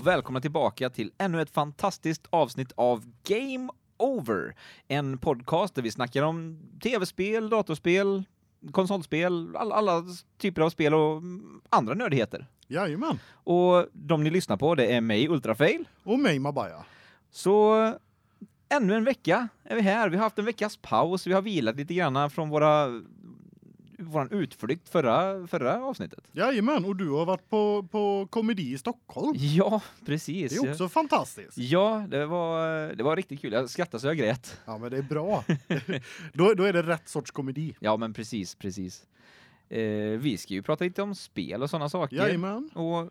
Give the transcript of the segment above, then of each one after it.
och välkomna tillbaka till ännu ett fantastiskt avsnitt av Game Over. En podcast där vi snackar om tv-spel, datorspel, konsolspel, alla, alla typer av spel och andra nördigheter. Jajamän. Och de ni lyssnar på, det är mig, Ultrafail. Och mig, Mabaya. Så ännu en vecka är vi här. Vi har haft en veckas paus. Vi har vilat lite grann från våra våran utflykt förra förra avsnittet. Jajamän, och du har varit på på komedi i Stockholm. Ja, precis. Det är också fantastiskt. Ja, det var det var riktigt kul. Jag skrattade så jag grät. Ja, men det är bra. då då är det rätt sorts komedi. Ja, men precis, precis. Eh, vi ska ju prata lite om spel och sådana saker. Jajamän. Och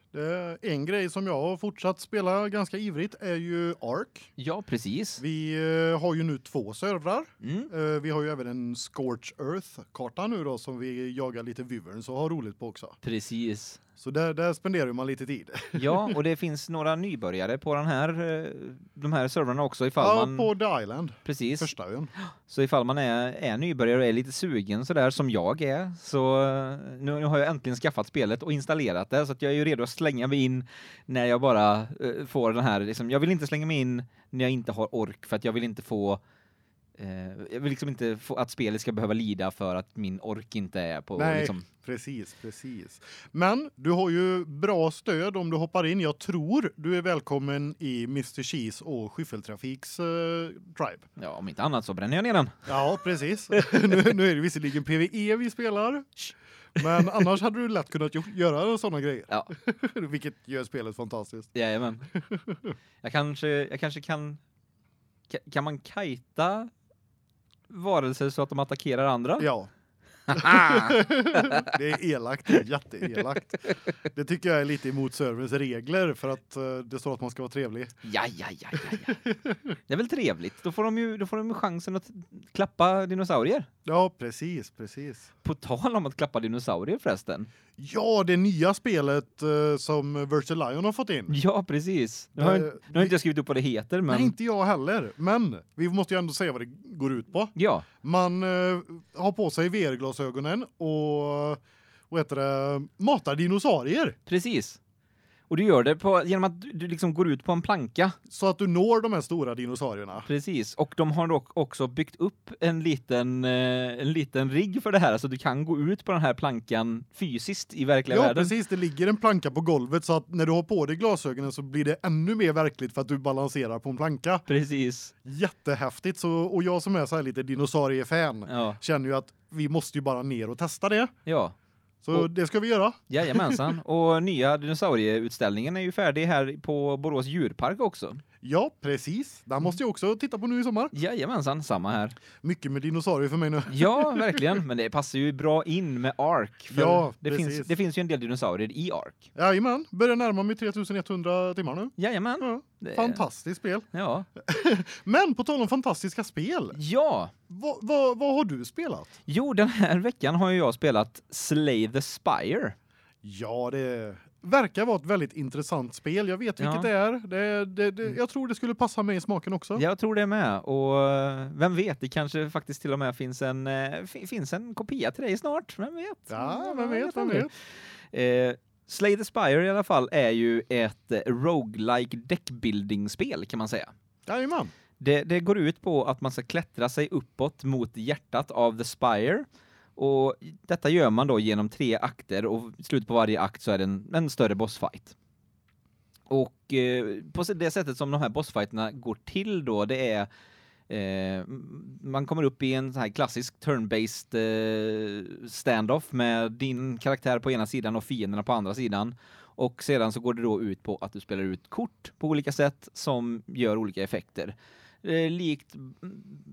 en grej som jag har fortsatt spela ganska ivrigt är ju Ark. Ja, precis. Vi uh, har ju nu två servrar. Mm. Uh, vi har ju även en Scorch Earth karta nu då som vi jagar lite wyverns och har roligt på också. Precis. Så där, där spenderar man lite tid. ja, och det finns några nybörjare på den här eh, de här servrarna också ifall ja, man på The Island. Precis. Första ön. Så ifall man är är nybörjare och är lite sugen så där som jag är så eh, nu, nu har jag äntligen skaffat spelet och installerat det så jag är ju redo att slänga mig in när jag bara uh, får den här liksom jag vill inte slänga mig in när jag inte har ork för att jag vill inte få jag vill liksom inte få att spelet ska behöva lida för att min ork inte är på Nej, liksom. precis, precis. Men du har ju bra stöd om du hoppar in. Jag tror du är välkommen i Mr Cheese och Skyffeltrafiks uh, tribe. Ja, om inte annat så bränner jag ner den. Ja, precis. nu, nu är det visserligen PVE vi spelar. Men annars hade du lätt kunnat göra såna grejer. Ja. Vilket gör spelet fantastiskt. Ja, men. Jag kanske jag kanske kan kan man kajta varelser så att de attackerar andra? Ja. det är elakt, det är jätteelakt. Det tycker jag är lite emot serverns regler för att uh, det står att man ska vara trevlig. Ja ja ja ja. ja. Det är väl trevligt. Då får de ju då får de ju chansen att klappa dinosaurier. Ja, precis, precis. På tal om att klappa dinosaurier förresten. Ja, det nya spelet uh, som Virtual Lion har fått in. Ja, precis. Nu har, uh, nu har inte jag skrivit upp vad det heter, men Nej, inte jag heller. Men vi måste ju ändå säga vad det går ut på. Ja. Man uh, har på sig glasögonen och vad heter det, matar dinosaurier. Precis. Och du gör det på genom att du liksom går ut på en planka så att du når de här stora dinosaurierna. Precis. Och de har dock också byggt upp en liten eh, en liten rigg för det här så du kan gå ut på den här plankan fysiskt i verkliga ja, världen. Ja, precis. Det ligger en planka på golvet så att när du har på dig glasögonen så blir det ännu mer verkligt för att du balanserar på en planka. Precis. Jättehäftigt så och jag som är så här lite dinosauriefan ja. känner ju att vi måste ju bara ner och testa det. Ja. Så och, det ska vi göra. Jajamensan. och nya dinosaurieutställningen är ju färdig här på Borås djurpark också. Ja, precis. Där måste jag också titta på nu i sommar. Jajamensan, samma här. Mycket med dinosaurier för mig nu. Ja, verkligen, men det passar ju bra in med Ark ja, det precis. finns det finns ju en del dinosaurier i Ark. Ja, men börjar närma mig 3100 timmar nu. Jajamän. Ja, det... Fantastiskt spel. Ja. men på tal om fantastiska spel. Ja. Vad va, vad har du spelat? Jo, den här veckan har jag spelat Slay the Spire. Ja, det verkar vara ett väldigt intressant spel. Jag vet vilket ja. det är. Det, det, det, jag tror det skulle passa mig i smaken också. Jag tror det med och eh, vem vet, det kanske faktiskt till och med finns en eh, finns en kopia till dig snart. Vem vet? Ja, vem vet, vem vet. Eh, Slay the Spire i alla fall är ju ett roguelike deckbuilding spel kan man säga. Jajamän. Det, det går ut på att man ska klättra sig uppåt mot hjärtat av the Spire och detta gör man då genom tre akter och i slutet på varje akt så är det en, en större bossfight. Och eh, på det sättet som de här bossfighterna går till då det är eh, man kommer upp i en sån här klassisk turn-based eh, standoff med din karaktär på ena sidan och fienderna på andra sidan och sedan så går det då ut på att du spelar ut kort på olika sätt som gör olika effekter eh, likt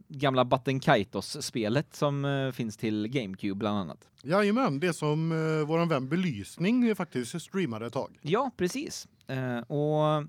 gamla Button Kaitos spelet som eh, finns till GameCube bland annat. Ja, men det som eh, våran vän belysning faktiskt streamade ett tag. Ja, precis. Eh, och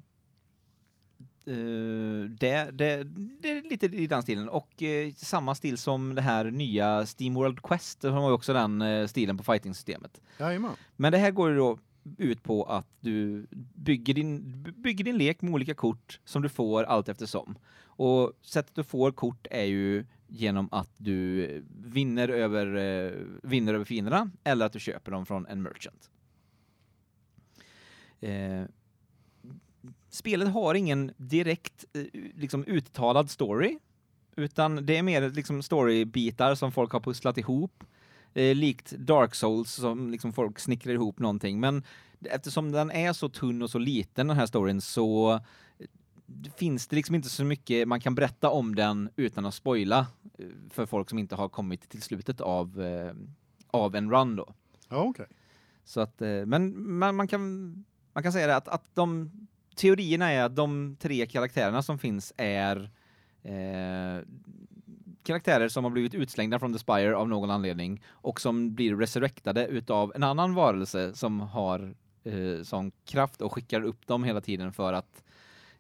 Uh, det, det, det är lite i den stilen och uh, samma stil som det här nya Steam World Quest som har ju också den stilen på fighting systemet. Ja, Men det här går ju då ut på att du bygger din bygger din lek med olika kort som du får allt eftersom. Och sättet du får kort är ju genom att du vinner över eh, vinner över fienderna eller att du köper dem från en merchant. Eh, spelet har ingen direkt eh, liksom uttalad story utan det är mer liksom storybitar som folk har pusslat ihop eh, likt Dark Souls som liksom folk snickrar ihop någonting men eftersom den är så tunn och så liten den här storyn så finns det liksom inte så mycket man kan berätta om den utan att spoila eh, för folk som inte har kommit till slutet av eh, av en run då. Ja, okej. Så att eh, men man, man kan man kan säga det att att de teorierna är att de tre karaktärerna som finns är eh, karaktärer som har blivit utslängda från The Spire av någon anledning och som blir resurrectade utav en annan varelse som har eh, sån kraft och skickar upp dem hela tiden för att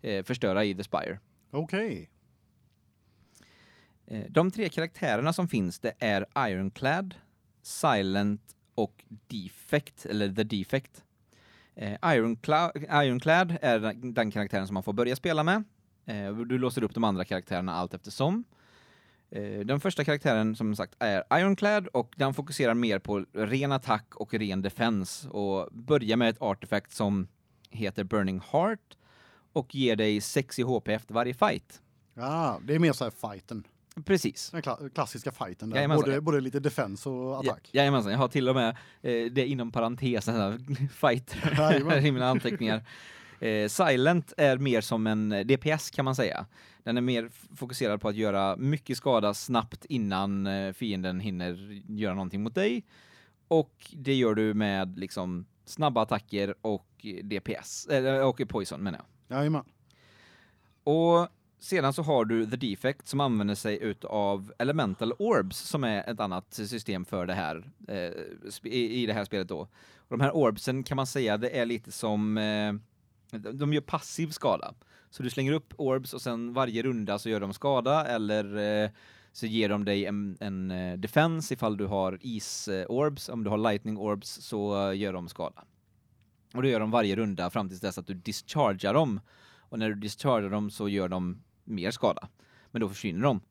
eh, förstöra i The Spire. Okej. Eh, de tre karaktärerna som finns det är Ironclad, Silent och Defect eller The Defect. Eh, Ironclad, Ironclad är den, den karaktären som man får börja spela med. Eh, du låser upp de andra karaktärerna allt eftersom. Eh, den första karaktären som sagt är Ironclad och den fokuserar mer på ren attack och ren defense och börjar med ett artefakt som heter Burning Heart och ger dig 6 i HP efter varje fight. Ja, det är mer så här fighten. Precis. Den kla klassiska fighten där. Jajamensan. Både, både lite defense och attack. Ja, jajamensan, jag har till och med eh, det inom parentes här fighter i mina anteckningar. Eh, Silent är mer som en DPS kan man säga. Den är mer fokuserad på att göra mycket skada snabbt innan eh, fienden hinner göra någonting mot dig. Och det gör du med liksom snabba attacker och DPS eller och poison menar jag. Jajamän. Och sedan så har du The Defect som använder sig utav Elemental Orbs som är ett annat system för det här eh, i det här spelet då. Och de här orbsen kan man säga det är lite som eh, de gör passiv skada. Så du slänger upp orbs och sen varje runda så gör de skada eller eh, så ger de dig en, en eh, defense ifall du har is-orbs, eh, om du har lightning orbs så gör de skada. Och det gör de varje runda fram tills dess att du dischargar dem. Och när du dischargar dem så gör de mer skada. Men då försvinner de.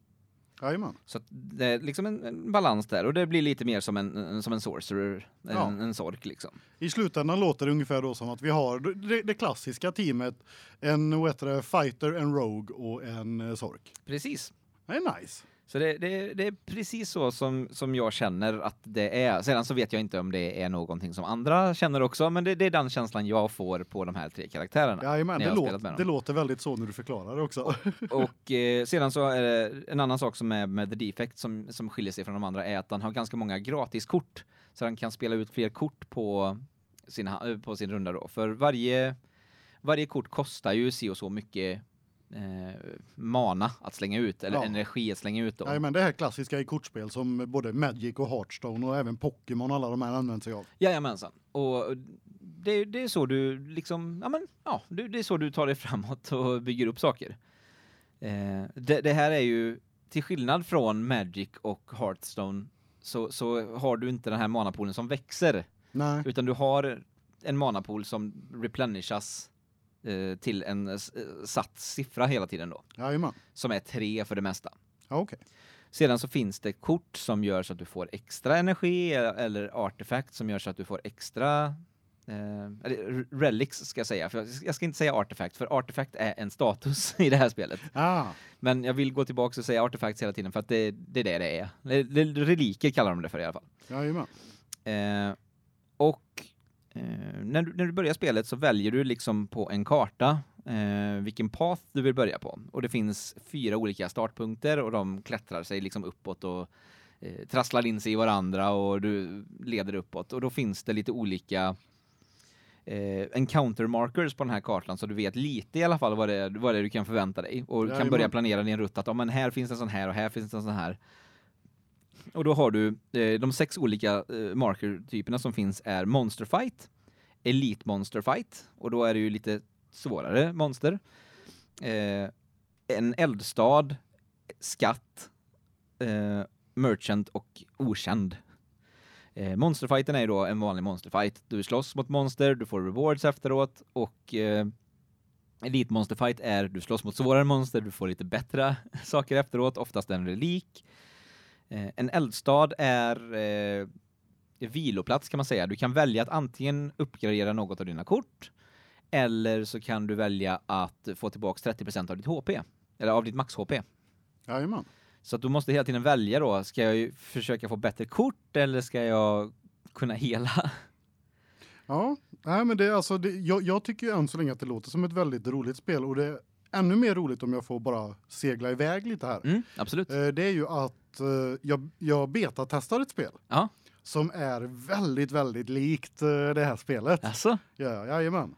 Jajamän. Så det är liksom en, en balans där och det blir lite mer som en, en som en sorcerer, en, Ja. en sork liksom. I slutändan låter det ungefär då som att vi har det, det klassiska teamet. En vad heter det, fighter, en rogue och en eh, sork. Precis. Det är nice. Så det, det, det är precis så som, som jag känner att det är. Sedan så vet jag inte om det är någonting som andra känner också, men det, det är den känslan jag får på de här tre karaktärerna. När det, dem. det låter väldigt så när du förklarar det också. Och eh, sedan så är det en annan sak som är med The Defect som, som skiljer sig från de andra är att han har ganska många gratiskort. Så han kan spela ut fler kort på sin, på sin runda då. För varje, varje kort kostar ju si och så mycket eh, mana att slänga ut, eller Ja. energi att slänga ut då. Jajamän, det här klassiska i kortspel som både Magic och Hearthstone och även Pokémon alla de här använder sig av. Jajamensan. Och det, det är så du liksom, ja men, ja, det, det är så du tar dig framåt och bygger upp saker. Eh, det, det här är ju, till skillnad från Magic och Hearthstone, så, så har du inte den här manapoolen som växer, Nej. utan du har en manapool som replenishas eh, till en eh, satt siffra hela tiden då, Jajamän. som är tre för det mesta. Ja, okej. Sedan så finns det kort som gör så att du får extra energi eller artefakt som gör så att du får extra eh, relics ska jag säga för jag- ska inte säga artefakt för artefakt är en status i det här spelet. Ah, Men jag vill gå tillbaka och säga artefakt hela tiden för att det, det är det det är. Det- det- Reliker kallar de det för i alla fall. jajamän. Eh, och eh, när, du, när du börjar spelet så väljer du liksom på en karta eh, vilken path du vill börja på. Och det finns fyra olika startpunkter och de klättrar sig liksom uppåt och eh, trasslar in sig i varandra och du leder uppåt. Och då finns det lite olika eh, encounter markers på den här kartan så du vet lite i alla fall vad det är, vad det är du kan förvänta dig. Och du kan börja planera din rutt att ja, men här finns en sån här och här finns en sån här. Och då har du eh, de sex olika eh, markertyperna som finns är Monster Fight, Elite Monster Fight, och då är det ju lite svårare monster. Eh, en eldstad, skatt, eh, merchant och okänd. Eh, monsterfighten är ju då en vanlig monsterfight. Du slåss mot monster, du får rewards efteråt och eh, Elite Monsterfight är du slåss mot svårare monster, du får lite bättre saker efteråt, oftast en relik. Eh, en eldstad är eh, viloplats kan man säga. Du kan välja att antingen uppgradera något av dina kort Eller så kan du välja att få tillbaka 30% av ditt HP eller av ditt max HP. Jajamän. Så att du måste hela tiden välja då, ska jag ju försöka få bättre kort eller ska jag kunna hela? Ja, nej men det är alltså det, jag, jag tycker ju än så länge att det låter som ett väldigt roligt spel och det är ännu mer roligt om jag får bara segla iväg lite här. Mm, absolut. Eh, Det är ju att eh, jag jag betatestar ett spel Ja. som är väldigt väldigt likt eh, det här spelet. Alltså? Ja, jajamän.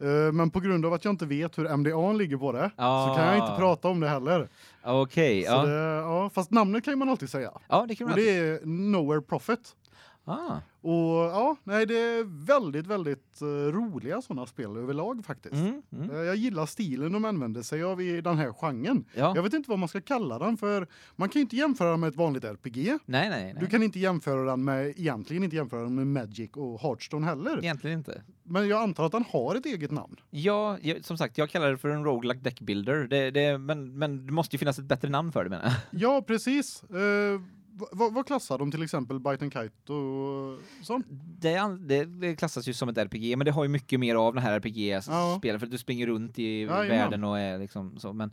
Eh, Men på grund av att jag inte vet hur MDA ligger på det så kan jag inte Ah. prata om det heller. Okej, Så ja. det, ja, fast namnet kan man alltid säga. Ja, det kan Och man det är Nowhere Profit. Ah, Och ja, nej det är väldigt väldigt eh, roliga såna spel överlag faktiskt. mm, mm. Eh, Jag gillar stilen de använder sig av i den här genren. Ja. Jag vet inte vad man ska kalla den för man kan ju inte jämföra den med ett vanligt RPG. Nej, nej, nej. Du kan inte jämföra den med egentligen inte jämföra den med Magic och Hearthstone heller. Egentligen inte. Men jag antar att den har ett eget namn. Ja, jag, som sagt, jag kallar det för en roguelike deck builder. Det, det, men, men det måste ju finnas ett bättre namn för det menar jag. Ja, precis. Eh, vad, vad klassar de till exempel Bite and Kite och sånt? Det, det, det klassas ju som ett RPG, men det har ju mycket mer av den här RPG-spelen Ja. för att du springer runt i Jajamän. världen och är liksom så. Men,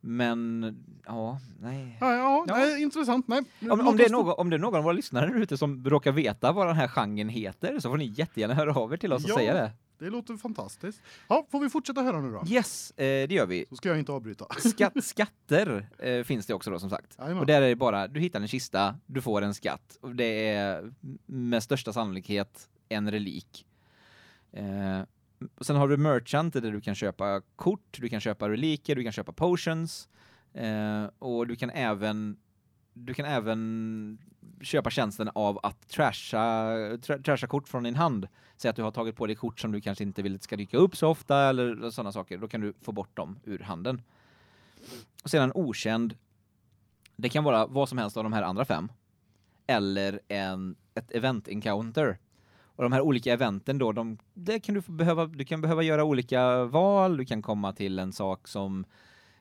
men ja, nej. Ja, ja, Ja. Nej, intressant. Nej. Om, om, det är någon, om det är någon av våra lyssnare ute som råkar veta vad den här genren heter så får ni jättegärna höra av er till oss och Ja. säga det. Det låter fantastiskt. Ja, får vi fortsätta höra nu då? Yes, eh, det gör vi. Så ska jag inte avbryta. Skatt, skatter eh, finns det också då som sagt. Jajamän. Och där är det bara, du hittar en kista, du får en skatt. Och det är med största sannolikhet en relik. Eh, sen har du merchant där du kan köpa kort, du kan köpa reliker, du kan köpa potions. Eh, och du kan även du kan även köpa tjänsten av att trasha, tra, trasha kort från din hand. Säg att du har tagit på dig kort som du kanske inte vill ska dyka upp så ofta eller sådana saker. Då kan du få bort dem ur handen. Och sedan okänd. Det kan vara vad som helst av de här andra fem. Eller en, ett event encounter. Och de här olika eventen då, de, det kan du få behöva, du kan behöva göra olika val, du kan komma till en sak som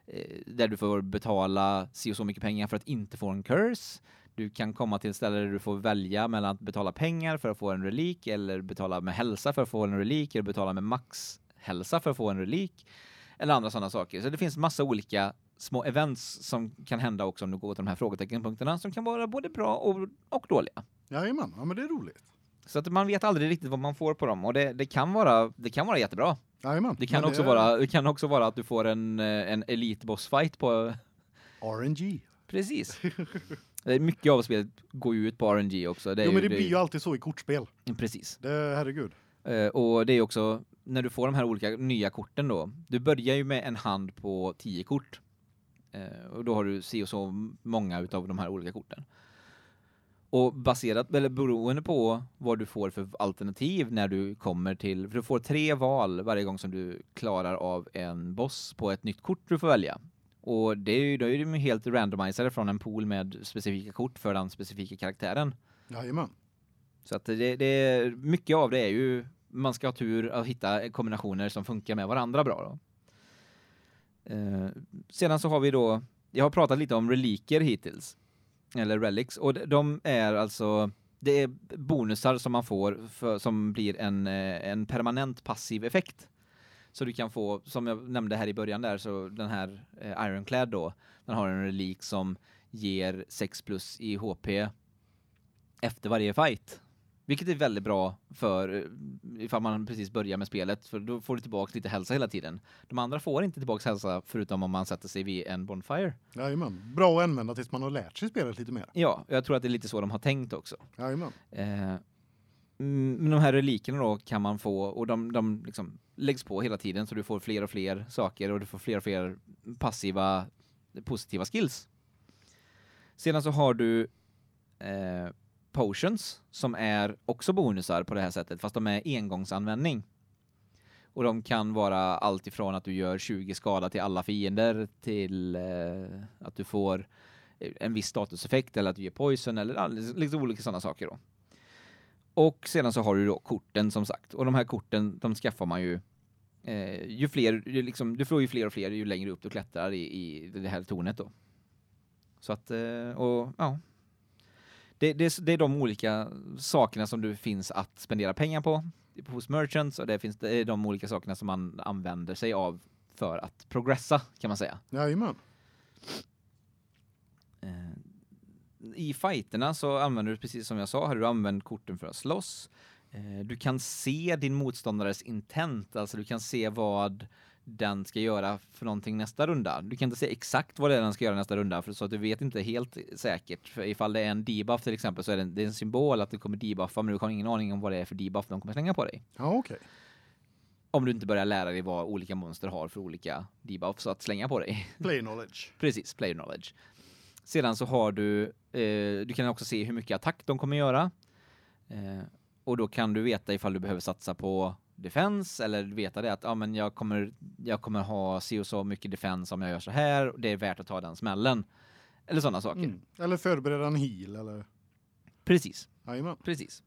eh, där du får betala si och så mycket pengar för att inte få en curse. Du kan komma till ett ställe där du får välja mellan att betala pengar för att få en relik eller betala med hälsa för att få en relik eller betala med max hälsa för att få en relik eller andra sådana saker. Så det finns massa olika små events som kan hända också om du går till de här frågeteckenpunkterna som kan vara både bra och, och dåliga. Jajamän, ja men det är roligt. Så att man vet aldrig riktigt vad man får på dem och det, det kan vara det kan vara jättebra. Jajamän. Det kan men också är vara det kan också vara att du får en eh, en elite boss fight på RNG. precis. Det är mycket av spelet går ju ut på RNG också. Det Jo men ju, det blir ju alltid så i kortspel. precis. Det herregud. Eh, och det är också när du får de här olika nya korten då. Du börjar ju med en hand på 10 kort. Eh, och då har du si och så många utav de här olika korten. Och baserat eller beroende på vad du får för alternativ när du kommer till för du får tre val varje gång som du klarar av en boss på ett nytt kort du får välja. Och det är ju då är de helt randomiserade från en pool med specifika kort för den specifika karaktären. Jajamän. Så att det, det är mycket av det är ju man ska ha tur att hitta kombinationer som funkar med varandra bra. Eh, sedan så har vi då jag har pratat lite om reliker hittills eller relics och de- de är alltså det är bonusar som man får för, som blir en eh, en permanent passiv effekt. Så du kan få som jag nämnde här i början där så den här eh, Ironclad då den har en relik som ger 6 plus i HP efter varje fight. Vilket är väldigt bra för eh, ifall man precis börjar med spelet för då får du tillbaka lite hälsa hela tiden. De andra får inte tillbaka hälsa förutom om man sätter sig vid en bonfire. Jajamän. Bra att använda tills man har lärt sig spelet lite mer. Ja, jag tror att det är lite så de har tänkt också. Jajamän. Eh, mm, men de här relikerna då kan man få och de de liksom läggs på hela tiden så du får fler och fler saker och du får fler och fler passiva positiva skills. Sedan så har du eh, potions som är också bonusar på det här sättet fast de är engångsanvändning. Och de kan vara allt ifrån att du gör 20 skada till alla fiender till eh, att du får eh, en viss statuseffekt eller att du ger poison eller liksom lite olika sådana saker då. Och sedan så har du då korten som sagt och de här korten de skaffar man ju eh, ju fler ju liksom du får ju fler och fler ju längre upp du klättrar i, i det här tornet då. Så att eh, och ja. Det, det, det är de olika sakerna som du finns att spendera pengar på hos merchants och det finns det är de olika sakerna som man använder sig av för att progressa kan man säga. Jajamän. Eh, I fighterna så använder du precis som jag sa, har du använt korten för att slåss. Eh, du kan se din motståndares intent, alltså du kan se vad den ska göra för någonting nästa runda. Du kan inte se exakt vad det är den ska göra nästa runda för så att du vet inte helt säkert. För ifall det är en debuff till exempel så är det en, det är en symbol att du kommer debuffa men du har ingen aning om vad det är för debuff de kommer slänga på dig. Ja, okej. Om du inte börjar lära dig vad olika monster har för olika debuffs att slänga på dig. Play knowledge. Precis, player knowledge. Sedan så har du eh, du kan också se hur mycket attack de kommer göra. Eh, och då kan du veta ifall du behöver satsa på defense eller veta det att ja men jag kommer jag kommer ha si och så mycket defense om jag gör så här och det är värt att ta den smällen. Eller sådana saker. Mm. Eller förbereda en heal eller Precis. Jajamän. Precis.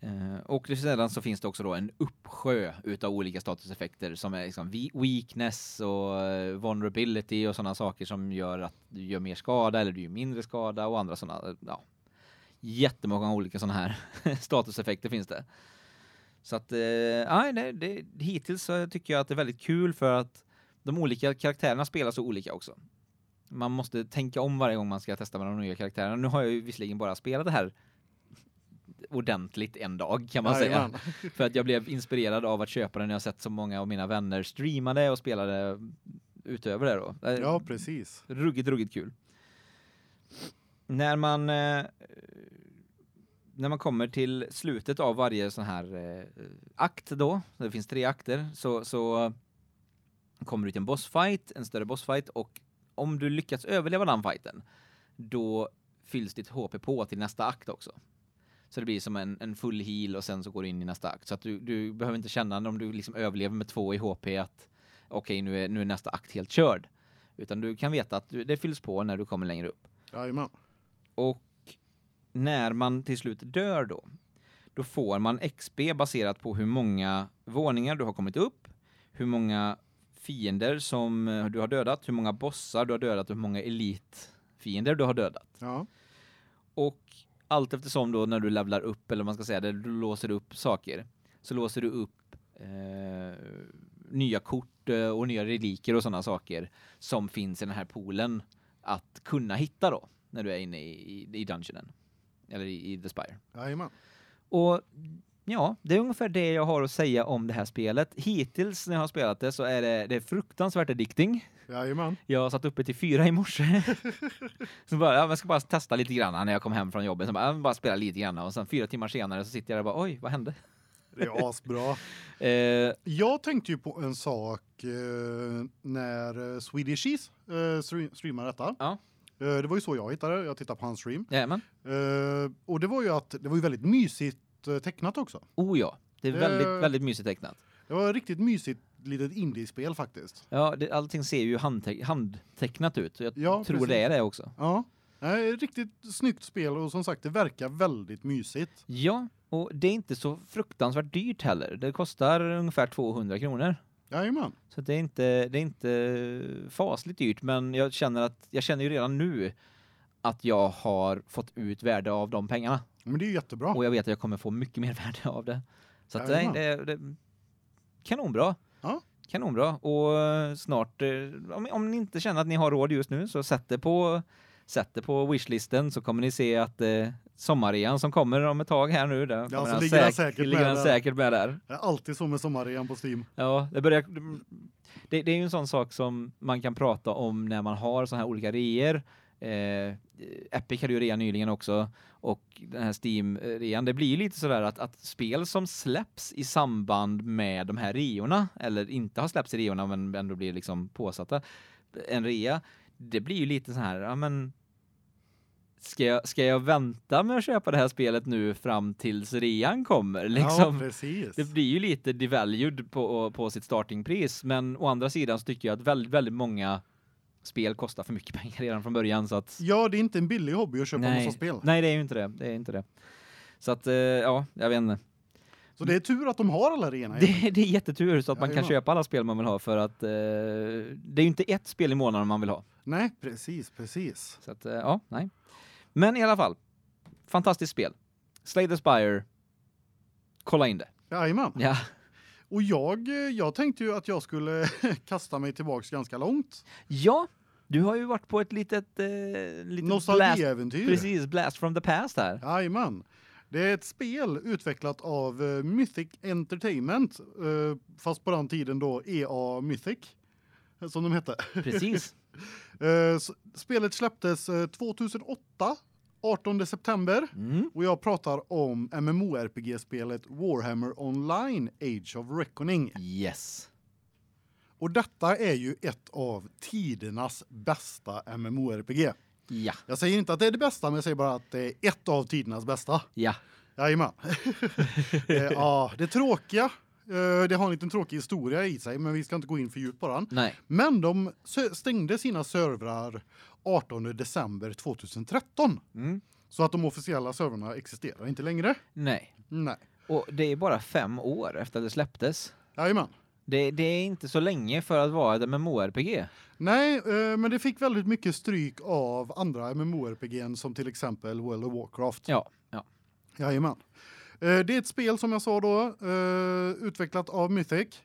Eh, och sedan så finns det också då en uppsjö utav olika statuseffekter som är liksom we- weakness och eh, vulnerability och sådana saker som gör att du gör mer skada eller du gör mindre skada och andra sådana ja. Jättemånga olika sådana här statuseffekter finns det. Så att eh nej, det, det hittills så tycker jag att det är väldigt kul för att de olika karaktärerna spelar så olika också. Man måste tänka om varje gång man ska testa med de nya karaktärerna. Nu har jag ju visserligen bara spelat det här ordentligt en dag kan man Jajamän. säga. För att jag blev inspirerad av att köpa den när jag sett så många av mina vänner streamade och spelade utöver det då. Eh, Ja, precis. Ruggigt, ruggigt kul. När man eh, när man kommer till slutet av varje sån här eh, akt då, det finns tre akter, så så kommer du till en bossfight, en större bossfight och om du lyckats överleva den fighten, då fylls ditt HP på till nästa akt också. Så det blir som en, en full heal och sen så går du in i nästa akt. Så att du, du behöver inte känna om du liksom överlever med två i HP att okej, nu, är, nu är nästa akt helt körd. Utan du kan veta att du, det fylls på när du kommer längre upp. Jajamän. Och när man till slut dör då, då får man XP baserat på hur många våningar du har kommit upp, hur många fiender som eh, du har dödat, hur många bossar du har dödat och hur många elitfiender du har dödat. Ja. Och allt eftersom då när du levlar upp eller man ska säga, där du låser upp saker, så låser du upp eh, nya kort eh, och nya reliker och sådana saker som finns i den här poolen att kunna hitta då när du är inne i, i, dungeonen eller i, i The Spire. Jajamän. Och ja, det är ungefär det jag har att säga om det här spelet. Hittills när jag har spelat det så är det, det är fruktansvärt addicting. Jajamän. Jag satt uppe till fyra i morse. så bara, ja, jag ska bara testa lite grann när jag kom hem från jobbet. Så bara, jag bara spela lite grann och sen fyra timmar senare så sitter jag där och bara, oj, vad hände? Det är asbra. Eh, Jag tänkte ju på en sak eh, när eh, Swedish Cheese eh, stre- streamade detta. Ja. Eh, det var ju så jag hittade. Jag tittade på hans stream. jajamän. Eh, och det var ju att det var ju väldigt mysigt eh, tecknat också. Oh ja, det är Det- väldigt, väldigt mysigt tecknat. Det var riktigt mysigt litet indiespel faktiskt. Ja, det, allting ser ju handte handtecknat ut. Jag Ja, tror precis. det är det också. Ja. Nej, riktigt snyggt spel och som sagt det verkar väldigt mysigt. Ja, och det är inte så fruktansvärt dyrt heller. Det kostar ungefär 200 kronor. Jajamän. Så det är inte det är inte fasligt dyrt, men jag känner att jag känner ju redan nu att jag har fått ut värde av de pengarna Men det är ju jättebra. och jag vet att jag kommer få mycket mer värde av det. Så det, det, det kanonbra. Ja. Kanonbra och eh, snart eh, om, om ni inte känner att ni har råd just nu så sätt det på sätt det på wishlisten så kommer ni se att eh, sommarrean som kommer om ett tag här nu där kommer så den ligger den säk- säkert ligger med den säkert med där. Det är alltid så med sommarrean på Steam. Ja, det börjar det, det är ju en sån sak som man kan prata om när man har såna här olika reor. Eh, Epic hade ju rea nyligen också och den här Steam-rean, det blir ju lite sådär att, att spel som släpps i samband med de här reorna, eller inte har släppts i reorna men ändå blir liksom påsatta, en rea, det blir ju lite så här, ja men ska jag, ska jag vänta med att köpa det här spelet nu fram tills rean kommer? Liksom? Ja, precis. Det blir ju lite devalued på, på sitt startingpris, men å andra sidan så tycker jag att väldigt, väldigt många spel kostar för mycket pengar redan från början så att Ja, det är inte en billig hobby att köpa nej, massa spel. nej, det är ju inte det. Det är inte det. Så att eh, ja, jag vet inte. Så det är tur att de har alla reorna. Det, det är jättetur så att man kan Jajamän. köpa alla spel man vill ha för att eh, det är ju inte ett spel i månaden man vill ha. Nej, precis, precis. Så att eh, ja, nej. Men i alla fall fantastiskt spel. Slay the Spire. Kolla in det. Jajamän. Ja. Och jag, jag tänkte ju att jag skulle kasta mig tillbaks ganska långt. Ja, du har ju varit på ett litet, eh, litet Nostalgiäventyr. precis, blast from the past här. Jajamän. Det är ett spel utvecklat av eh, Mythic Entertainment, eh, fast på den tiden då EA Mythic, eh, som de hette. Precis. S- Spelet släpptes eh, 2008, 18 september. Mm. Och jag pratar om MMORPG-spelet Warhammer Online Age of Reckoning. Yes. Och detta är ju ett av tidernas bästa MMORPG. Ja. Jag säger inte att det är det bästa, men jag säger bara att det är ett av tidernas bästa. Ja. Jajamän. Eh, Ja, det tråkiga, eh, det har en liten tråkig historia i sig, men vi ska inte gå in för djupt på den. Nej. Men de stängde sina servrar 18 december 2013. Mm. Så att de officiella servrarna existerar inte längre. Nej. Nej. Och det är bara fem år efter det släpptes. Jajamän. Det, det är inte så länge för att vara ett MMORPG. Nej, eh, men det fick väldigt mycket stryk av andra MMORPG'n som till exempel World of Warcraft. Ja. Ja. Jajamän. Eh, Det är ett spel som jag sa då, eh, utvecklat av Mythic.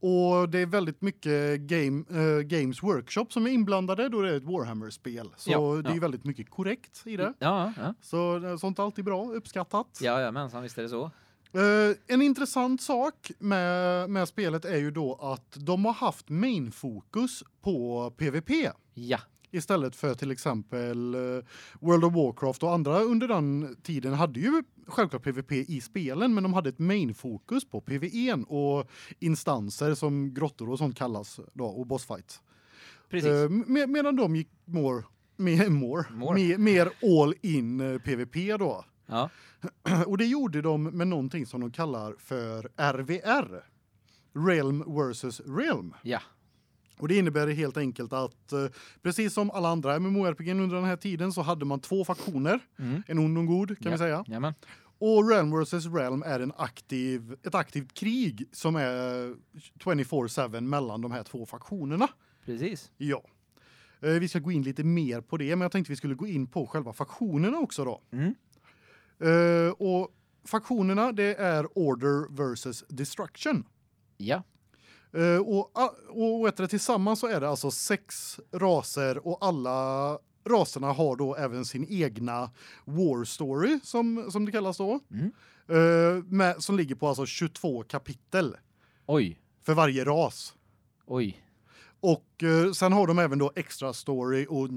Och det är väldigt mycket game, eh, Games Workshop som är inblandade då det är ett Warhammer-spel. Så Ja, det är ja. väldigt mycket korrekt i det. Ja, ja. Så eh, sånt är alltid bra, uppskattat. Ja, ja, men visst är det så. Eh, en intressant sak med, med spelet är ju då att de har haft main-fokus på PVP Ja. Istället för till exempel eh, World of Warcraft och andra under den tiden hade ju självklart PVP i spelen men de hade ett main-fokus på PVE'n och instanser som grottor och sånt kallas då och bossfight. Precis. Eh, med, medan de gick more mer more, More. Mer, mer all in eh, PVP då. Ja. Och det gjorde de med någonting som de kallar för RVR. Realm versus Realm. Ja. Och det innebär helt enkelt att eh, precis som alla andra MMORPG under den här tiden så hade man två faktioner, Mm. en ond och en god kan Ja. vi säga. Ja, men. Och Realm vs Realm är en aktiv ett aktivt krig som är 24/7 mellan de här två faktionerna. Precis. Ja. Eh, vi ska gå in lite mer på det, men jag tänkte vi skulle gå in på själva faktionerna också då. Mm. Eh, och faktionerna det är Order versus Destruction. Ja. Eh, och och du, tillsammans så är det alltså sex raser och alla raserna har då även sin egna war story som som det kallas då. Mm. Eh, med som ligger på alltså 22 kapitel Oj. för varje ras. Oj. Och eh, sen har de även då extra story och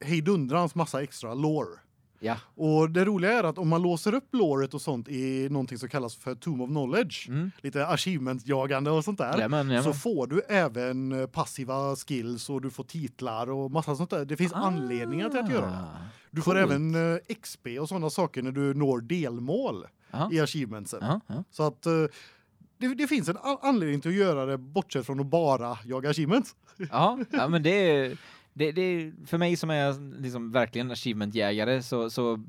hejdundrans massa extra lore. Ja. Och det roliga är att om man låser upp loret och sånt i någonting som kallas för Tomb of Knowledge, Mm. lite achievement-jagande och sånt där, Jamen, så jamen. får du även eh, passiva skills och du får titlar och massa sånt där. Det finns anledningar till att göra det. Ah. Du får coolt. även eh, XP och sådana saker när du når delmål Ja. i achievementsen. Ja, ja. Så att eh, det, det finns en anledning till att göra det bortsett från att bara jaga achievements. Ja, ja men det är det, det för mig som är liksom verkligen achievement-jägare så, så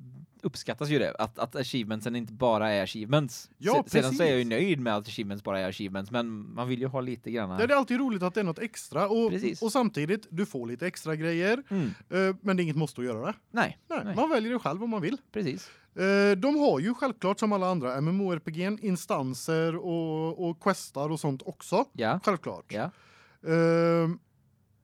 uppskattas ju det att att achievementsen inte bara är achievements. Ja, Se- Sedan så är jag ju nöjd med att achievements bara är achievements, men man vill ju ha lite grann. Ja, det är alltid roligt att det är något extra och, och samtidigt du får lite extra grejer Mm. eh, men det är inget måste att göra det. Nej, Nej, nej, man väljer det själv om man vill. precis. Eh, de har ju självklart som alla andra MMORPG instanser och och questar och sånt också. Ja, Självklart. ja, Eh,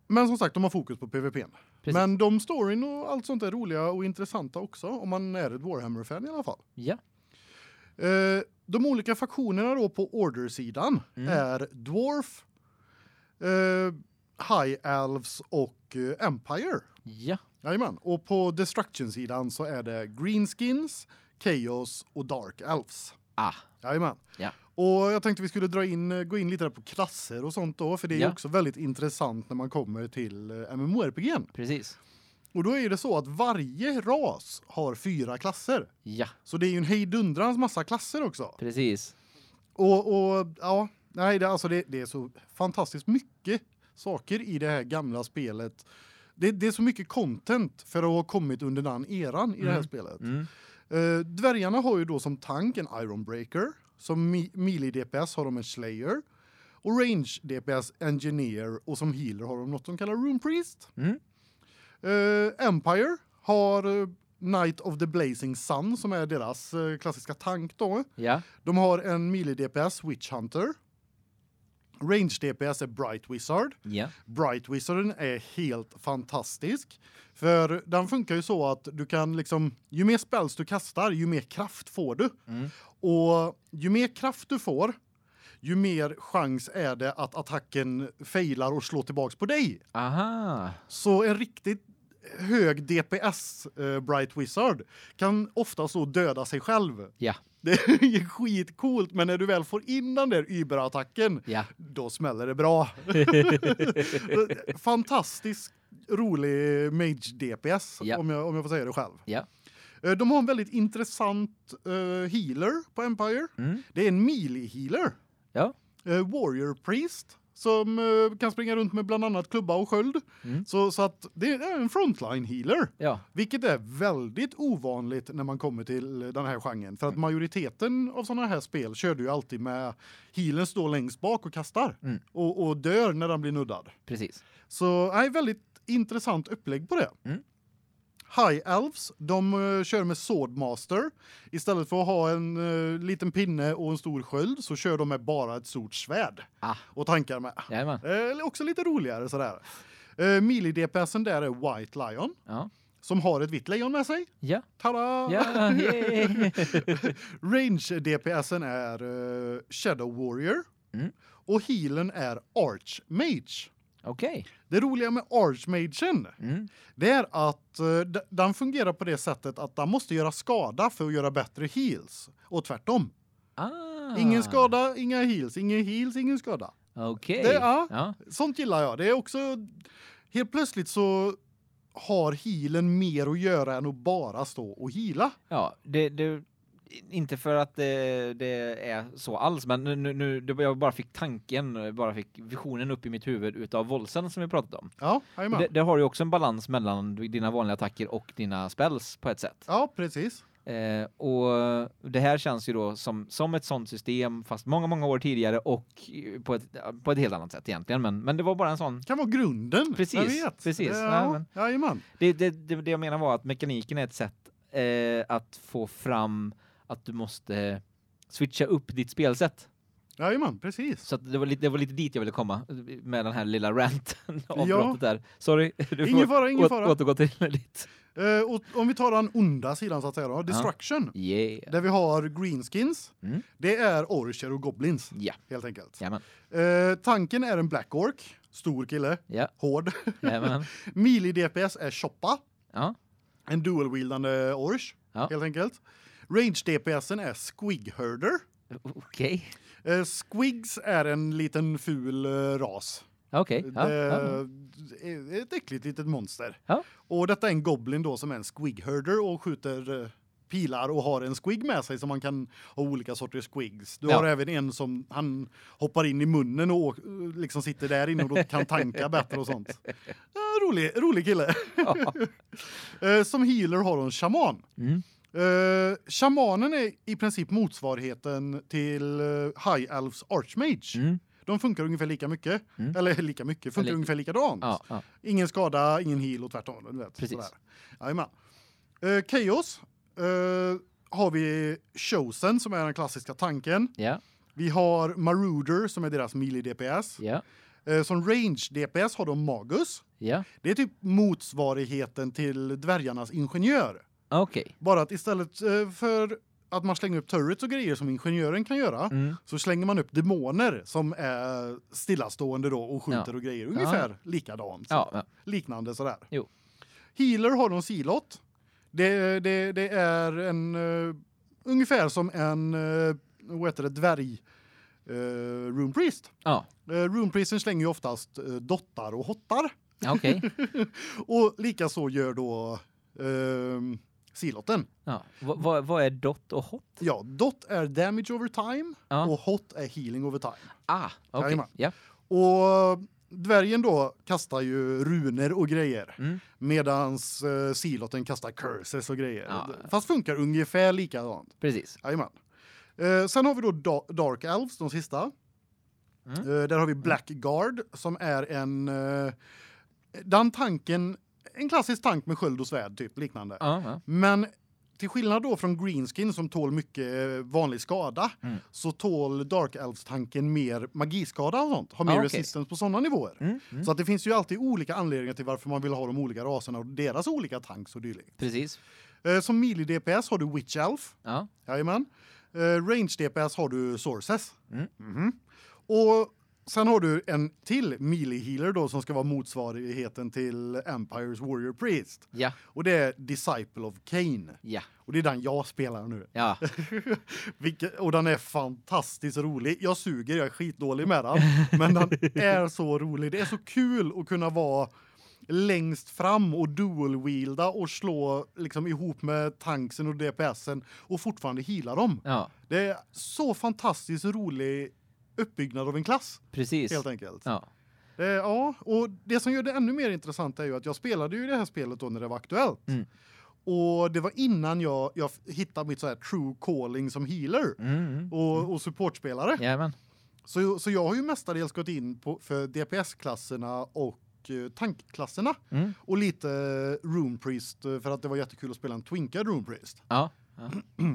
men som sagt de har fokus på PVP. Men de storyn och allt sånt är roliga och intressanta också om man är ett Warhammer fan i alla fall. ja. Eh, de olika faktionerna då på order-sidan Mm. är Dwarf, eh, High Elves och eh, Empire. Ja. Jajamän. Och på Destruction-sidan så är det Greenskins, Chaos och Dark Elves. Ah. Jajamän. Ja. Och jag tänkte vi skulle dra in eh, gå in lite där på klasser och sånt då för det är Ja. också väldigt intressant när man kommer till eh, MMORPG. Precis. Och då är det så att varje ras har fyra klasser. Ja, Så det är ju en hejdundrans massa klasser också. precis. Och och ja, nej det alltså det, det är så fantastiskt mycket saker i det här gamla spelet. Det, det är så mycket content för att ha kommit under den eran i det här Mm. spelet. Mm. Eh, dvärgarna har ju då som tank en Iron Breaker, som mi- melee DPS har de en Slayer och range DPS Engineer och som healer har de något som kallar Rune Priest. Mm. Eh, Empire har eh, Knight of the Blazing Sun som är deras klassiska tank då. Ja. De har en melee DPS Witch Hunter. Range DPS är Bright Wizard. Ja. Bright Wizarden är helt fantastisk för den funkar ju så att du kan liksom ju mer spells du kastar ju mer kraft får du. Mm. Och ju mer kraft du får ju mer chans är det att attacken failar och slår tillbaks på dig. Aha. Så en riktigt hög DPS eh, Bright Wizard kan ofta så döda sig själv. Ja. Det är skitcoolt men när du väl får in den där überattacken Ja. då smäller det bra. Fantastisk rolig mage DPS Ja. om jag om jag får säga det själv. Ja. Eh, De har en väldigt intressant eh, healer på Empire. Mm. Det är en melee healer. Ja. Eh, Warrior Priest som eh, kan springa runt med bland annat klubba och sköld. Mm. Så så att det är en frontline healer. Ja. Vilket är väldigt ovanligt när man kommer till den här genren för att majoriteten av såna här spel kör du ju alltid med healen står längst bak och kastar Mm. och och dör när den blir nuddad. Precis. Så nej väldigt intressant upplägg på det. Mm. High Elves, de uh, kör med Swordmaster. Istället för att ha en uh, liten pinne och en stor sköld så kör de med bara ett stort svärd Ah. och tankar med. Jajamän. Eh, också lite roligare sådär. Uh, melee DPSen där är White Lion Ja. som har ett vitt lejon med sig. Ja. Tada! Ja. Range DPSen är uh, Shadow Warrior. Mm. Och healen är Archmage. Okej. Det roliga med Archmagen Mm. det är att uh, den fungerar på det sättet att den måste göra skada för att göra bättre heals och tvärtom. Ah. Ingen skada, inga heals, ingen heals, ingen skada. Okej. Det- ja. Ja. Sånt gillar jag. Det är också helt plötsligt så har healen mer att göra än att bara stå och heala. Ja, det det inte för att det, det är så alls men nu nu- jag bara fick tanken bara fick visionen upp i mitt huvud utav våldsen som vi pratat om. Ja. Det, det har ju också en balans mellan dina vanliga attacker och dina spells på ett sätt. Ja, precis. Eh, och det här känns ju då som som ett sånt system fast många många år tidigare och på ett på ett helt annat sätt egentligen men men det var bara en sån Kan vara grunden. Precis, precis. Ja, Ja, men- det, det, det jag menar var att mekaniken är ett sätt eh, att få fram att du måste switcha upp ditt spelsätt. Jajamän, precis. Så det var lite det var lite dit jag ville komma med den här lilla ranten Ja. avbrottet där. Sorry. Du Ingen fara, ingen åt- fara. återgå till ditt. Och om vi tar den onda sidan så att säga då, destruction. Yeah. Där vi har greenskins. Mm. Det är orcher och goblins Ja. helt enkelt. Jajamän. Eh, tanken är en black orc, stor kille, Ja. hård. Jajamän. Melee DPS är choppa, Ja. en dual wieldande orch Ja. helt enkelt. Range DPSen är squig herder. Okej. Eh, squigs är en liten ful eh, ras. Okej. Ja. Det ja. är ett äckligt litet monster. Ja. Och detta är en goblin då som är en squig herder och skjuter eh, pilar och har en squig med sig som man kan ha olika sorters squigs. Du Ja. har även en som han hoppar in i munnen och liksom sitter där inne och kan tanka bättre och sånt. Rolig rolig kille. Ja. Som healer har hon shaman. Mm. Eh, shamanen är i princip motsvarigheten till eh, High Elves Archmage. Mm. De funkar ungefär lika mycket Mm. eller lika mycket, funkar Eller- ungefär likadant. Ja, ja. Ingen skada, ingen heal och tvärtom, du vet. Precis. sådär. Jajamän. Eh, Chaos eh, har vi Chosen som är den klassiska tanken. Ja. Vi har Marauder som är deras melee DPS. Ja. Eh, som range DPS har de Magus. Ja. Det är typ motsvarigheten till dvärgarnas ingenjör. Okej. Bara att istället eh, för att man slänger upp turrets och grejer som ingenjören kan göra Mm. så slänger man upp demoner som är stillastående då och skjuter Ja. och grejer ungefär likadant. Ja, ja. Liknande sådär. Jo. Healer har de silot. Det det det är en uh, ungefär som en uh, vad heter det dvärg uh, rune priest. Ja. Rune priesten slänger ju oftast dottar och hottar Ja, Okej. och lika så gör då uh, siloten. Ja. Vad vad vad är dot och hot? Ja, dot är damage over time Ja. och hot är healing over time. Ah, okej. Jajamän. Ja. Och dvärgen då kastar ju runer och grejer Mm. medans uh, siloten kastar curses och grejer. Ja. Fast funkar ungefär likadant. Precis. Jajamän. Eh, sen har vi då da Dark Elves, de sista. Mm. Eh, där har vi Blackguard som är en eh, den tanken en klassisk tank med sköld och svärd typ liknande. Ja, ja. Men till skillnad då från Greenskin som tål mycket eh, vanlig skada Mm. så tål Dark Elves tanken mer magiskada och sånt. Har mer Ah, okej. resistance på sådana nivåer. Mm, mm. Så att det finns ju alltid olika anledningar till varför man vill ha de olika raserna och deras olika tanks och dylikt. Precis. Eh, som melee DPS har du Witch Elf. Ja. Jajamän. Eh, range DPS har du Sources. Mm. Mhm. Och sen har du en till melee healer då som ska vara motsvarigheten till Empires Warrior Priest. Ja. Och det är Disciple of Cain. Ja. Och det är den jag spelar nu. Ja. Vilket, och den är fantastiskt rolig. Jag suger, jag är skitdålig med den, men den är så rolig. Det är så kul att kunna vara längst fram och dual wielda och slå liksom ihop med tanksen och DPSen och fortfarande heala dem. Ja. Det är så fantastiskt rolig uppbyggnad av en klass Precis. helt enkelt. Ja. Eh, ja, och det som gör det ännu mer intressant är ju att jag spelade ju det här spelet då när det var aktuellt. Mm. Och det var innan jag jag hittade mitt så här true calling som healer Mm. mm. och och supportspelare. Jajamän. Så så jag har ju mestadels gått in på för DPS-klasserna och eh, tankklasserna Mm. och lite Room Priest eh, för att det var jättekul att spela en twinkad Room Priest. Ja. Ja.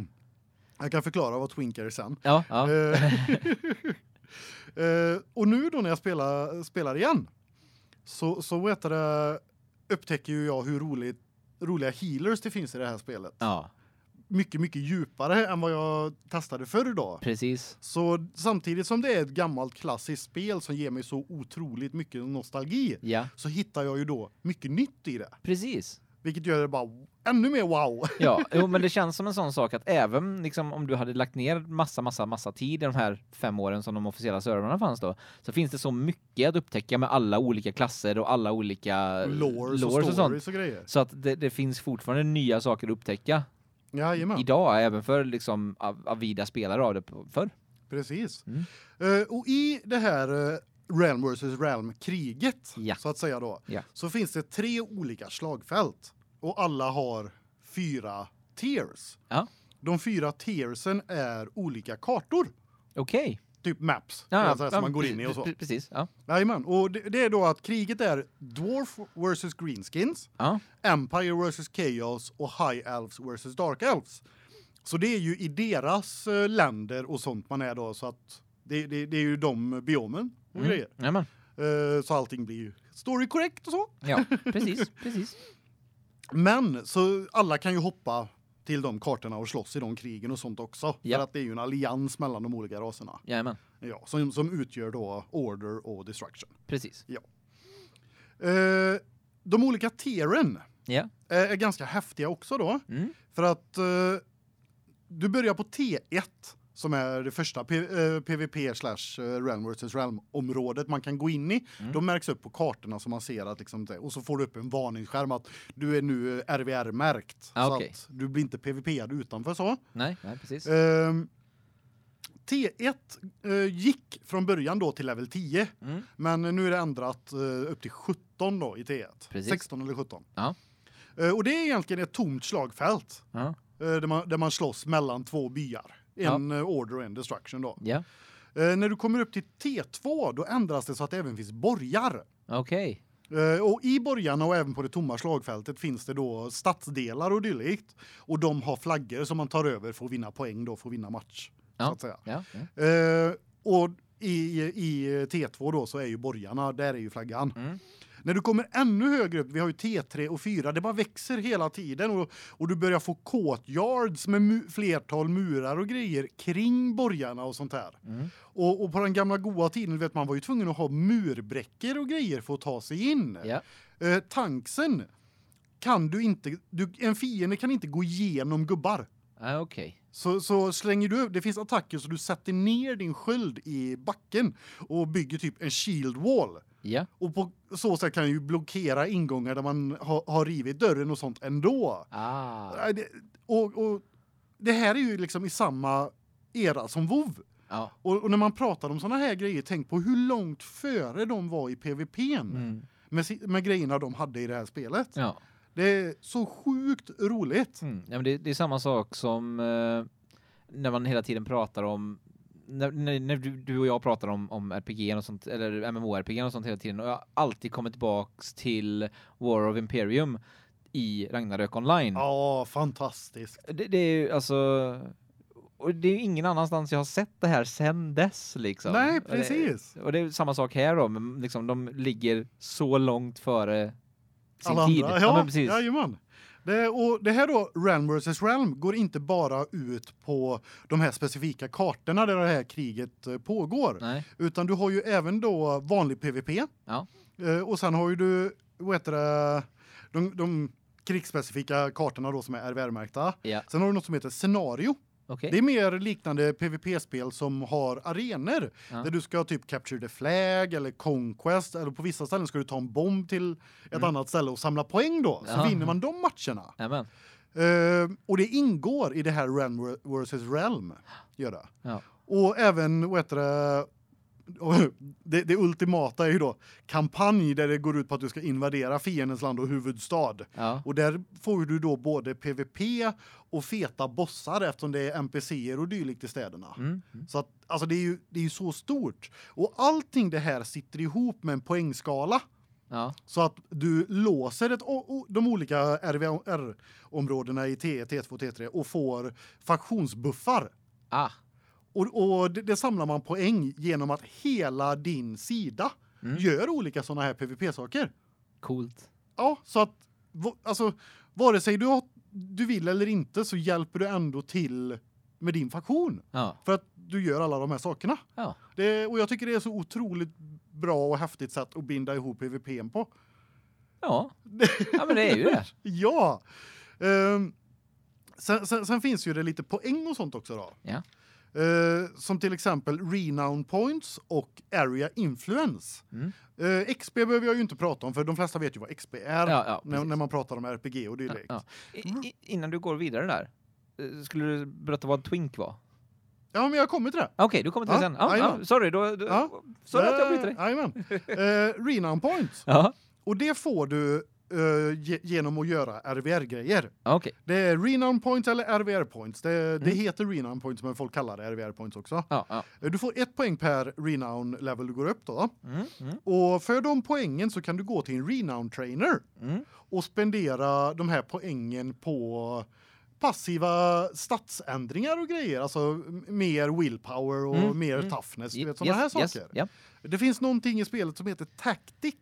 Jag kan förklara vad twinker är sen. Ja. ja. Eh, och nu då när jag spelar spelar igen så så vet det upptäcker ju jag hur roligt roliga healers det finns i det här spelet. Ja. Mycket mycket djupare än vad jag testade förr då. Precis. Så samtidigt som det är ett gammalt klassiskt spel som ger mig så otroligt mycket nostalgi Ja. så hittar jag ju då mycket nytt i det. Precis. Vilket gör det bara ännu mer wow. Ja, jo, men det känns som en sån sak att även liksom om du hade lagt ner massa massa massa tid i de här fem åren som de officiella servrarna fanns då så finns det så mycket att upptäcka med alla olika klasser och alla olika Lores, lores och och sånt. och grejer. Så att det, det finns fortfarande nya saker att upptäcka Jajamän. idag även för liksom av, avida spelare av det förr. Precis. Mm. Eh, och i det här eh, Realm versus Realm kriget Ja. så att säga då Ja. så finns det tre olika slagfält och alla har fyra tiers. Ja. De fyra tiersen är olika kartor, Okej. typ maps, Ja, alltså, som man går in i och så. pre- Precis. Ja. Jajamän, och det, det är då att kriget är Dwarf versus Greenskins. Empire versus Chaos och High Elves versus Dark Elves. Så det är ju i deras eh, länder och sånt man är då så att det, det, det är ju de biomen och Mm. grejer. Jajamän. Eh, så allting blir ju story correct och så. Ja, precis, precis. Men så alla kan ju hoppa till de kartorna och slåss i de krigen och sånt också Ja. för att det är ju en allians mellan de olika raserna. Jajamän. Ja, som som utgör då order och destruction. Precis. Eh, de olika tieren Ja. är, är ganska häftiga också då Mm. för att eh, du börjar på T1 som är det första P, eh, PVP slash eh, Realm vs Realm området man kan gå in i. Mm. De märks upp på kartorna som man ser att liksom det, och så får du upp en varningsskärm att du är nu eh, RVR märkt Ah, så att du blir inte PVPad utanför så. Nej, nej precis. Ehm, T1 eh, gick från början då till level 10 Mm. men nu är det ändrat eh, upp till 17 då i T1. Precis. 16 eller 17. Ja. Eh, och det är egentligen ett tomt slagfält Ja. eh, där man där man slåss mellan två byar. En eh, order och en destruction då. Ja. Eh, när du kommer upp till T2 då ändras det så att det även finns borgar. Okej. Eh, och i borgarna och även på det tomma slagfältet finns det då stadsdelar och dylikt och de har flaggor som man tar över för att vinna poäng då för att vinna match Ja. så att säga. Ja. ja. Eh, och i i T2 då så är ju borgarna där är ju flaggan. Mm. När du kommer ännu högre upp, vi har ju T3 och 4, det bara växer hela tiden och, och du börjar få courtyards med mu flertal murar och grejer kring borgarna och sånt här. Mm. Och, och på den gamla goda tiden vet man var ju tvungen att ha murbräckor och grejer för att ta sig in. Ja. Eh, tanksen kan du inte du, en fiende kan inte gå igenom gubbar. Ah, okej. Så så slänger du det finns attacker så du sätter ner din sköld i backen och bygger typ en shield wall. Ja. Och på så sätt kan ju blockera ingångar där man har, har rivit dörren och sånt ändå. Ah. Det- Och, och det här är ju liksom i samma era som WoW. Ja. Och, och när man pratar om såna här grejer, tänk på hur långt före de var i PVP:n Mm. med, med grejerna de hade i det här spelet. Ja. Det är så sjukt roligt. Mm. Ja men det, det är samma sak som eh, när man hela tiden pratar om när, när, när du, du och jag pratar om, om RPG och sånt, eller MMORPG och sånt hela tiden, och jag har alltid kommit tillbaks till War of Imperium i Ragnarök online. Ja, fantastiskt. Det, det är ju alltså och det är ju ingen annanstans jag har sett det här sen dess liksom. Nej, Och det- precis. Och det är samma sak här då, men liksom de ligger så långt före sin Alla tid. andra. Ja, men Ja, precis. jajamän. Det, och det här då, Realm vs. Realm, går inte bara ut på de här specifika kartorna där det här kriget eh, pågår. Nej. Utan du har ju även då vanlig PVP. Ja. Eh, och sen har ju du, vad heter det, de, de krigsspecifika kartorna då som är RVR-märkta. Ja. Sen har du något som heter scenario. Okej. Det är mer liknande PVP-spel som har arenor Ja. där du ska typ capture the flag eller conquest eller på vissa ställen ska du ta en bomb till ett Mm. annat ställe och samla poäng då. Så Ja. vinner man de matcherna. Nämen. Eh, och det ingår i det här Realm vs Realm gör det. Ja. Och även vad heter det det, det ultimata är ju då kampanj där det går ut på att du ska invadera fiendens land och huvudstad. Ja. Och där får du då både PVP och feta bossar eftersom det är NPCer och dylikt i städerna. Mm. mm. Så att alltså det är ju det är ju så stort och allting det här sitter ihop med en poängskala Ja. så att du låser ett, o, o, de olika RVR områdena i T1, T2, T3 och får faktionsbuffar. Ah. Och, och det, det samlar man poäng genom att hela din sida Mm. gör olika såna här PVP saker. Coolt. Ja, så att alltså vare sig du har, du vill eller inte så hjälper du ändå till med din faktion Ja. för att du gör alla de här sakerna. Ja. Det och jag tycker det är så otroligt bra och häftigt sätt att binda ihop PVP:n på. Ja. Ja men det är ju det. Ja. Ehm sen, sen, sen finns ju det lite poäng och sånt också då. Ja. Eh, som till exempel renown points och area influence. Mm. Eh, XP behöver jag ju inte prata om för de flesta vet ju vad XP är Ja, ja, när, när man pratar om RPG och Ja, dylikt. ja. I, innan du går vidare där. eh, Skulle du berätta vad twink var? Ja, men jag kommer till det. Okej, du kommer till det sen. Ja, jajamän. sorry, då, då sorry att jag bryter dig. Jajamän. Eh, renown points. Och det får du ge, genom att göra RVR-grejer. Okej. Det är renown points eller RVR points. Det, det Mm. heter renown points men folk kallar det RVR points också. Ja, ja. Eh, Du får ett poäng per renown level du går upp då. Mm, mm, Och för de poängen så kan du gå till en renown trainer mm. och spendera de här poängen på passiva statsändringar och grejer, alltså mer willpower och Mm, mer mm. toughness, vet såna här yes, yes, saker. Ja. Det finns någonting i spelet som heter tactic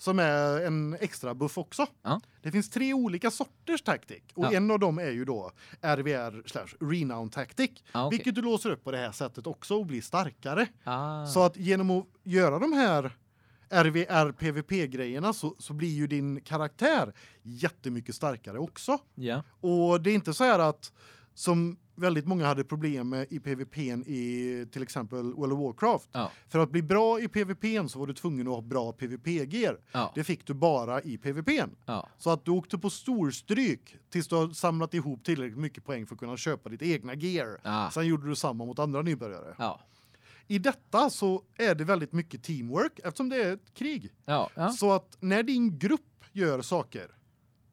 som är en extra buff också. Ja. Det finns tre olika sorters tactic och Ja. en av dem är ju då RVR slash renown tactic, Ah, okej. vilket du låser upp på det här sättet också och blir starkare. Ah. Så att genom att göra de här RVR PVP grejerna så så blir ju din karaktär jättemycket starkare också. ja. Och det är inte så här att som väldigt många hade problem med i PVP:n i till exempel World of Warcraft. Ja. För att bli bra i PVP:n så var du tvungen att ha bra PVP-gear. Ja. Det fick du bara i PVP:n. Ja. Så att du åkte på storstryk tills du har samlat ihop tillräckligt mycket poäng för att kunna köpa ditt egna gear. Ah. Sen gjorde du samma mot andra nybörjare. Ja. I detta så är det väldigt mycket teamwork eftersom det är ett krig. Ja. Ja. Så att när din grupp gör saker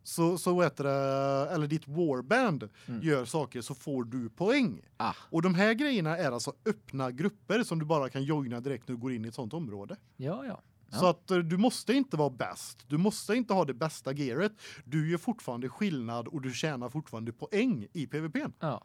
så så heter det eller ditt warband Mm. gör saker så får du poäng. Ah. Och de här grejerna är alltså öppna grupper som du bara kan joina direkt när du går in i ett sånt område. Ja, ja. Ja. Så att eh, du måste inte vara bäst. Du måste inte ha det bästa gearet. Du gör fortfarande skillnad och du tjänar fortfarande poäng i PVP:n. Ja.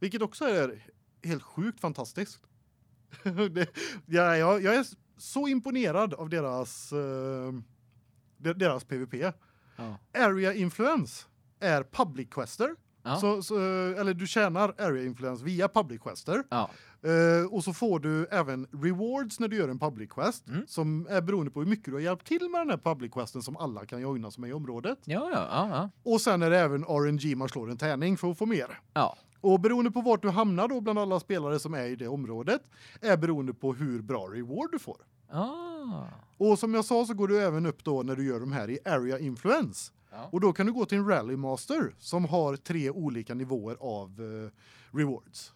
Vilket också är helt sjukt fantastiskt. det, ja, jag, jag är så imponerad av deras de- deras PVP. Ja. Area influence är public quester. Ja. Så, så eller du tjänar area influence via public quester. Ja. Eh, och så får du även rewards när du gör en public quest Mm. som är beroende på hur mycket du har hjälpt till med den här public questen som alla kan joina som är i området. Ja, ja. Ja. Ja. Och sen är det även RNG man slår en tärning för att få mer. Ja. Och beroende på vart du hamnar då bland alla spelare som är i det området är beroende på hur bra reward du får. Ah. Och som jag sa så går du även upp då när du gör de här i area influence. Ja. Och då kan du gå till en rally master som har tre olika nivåer av eh, rewards.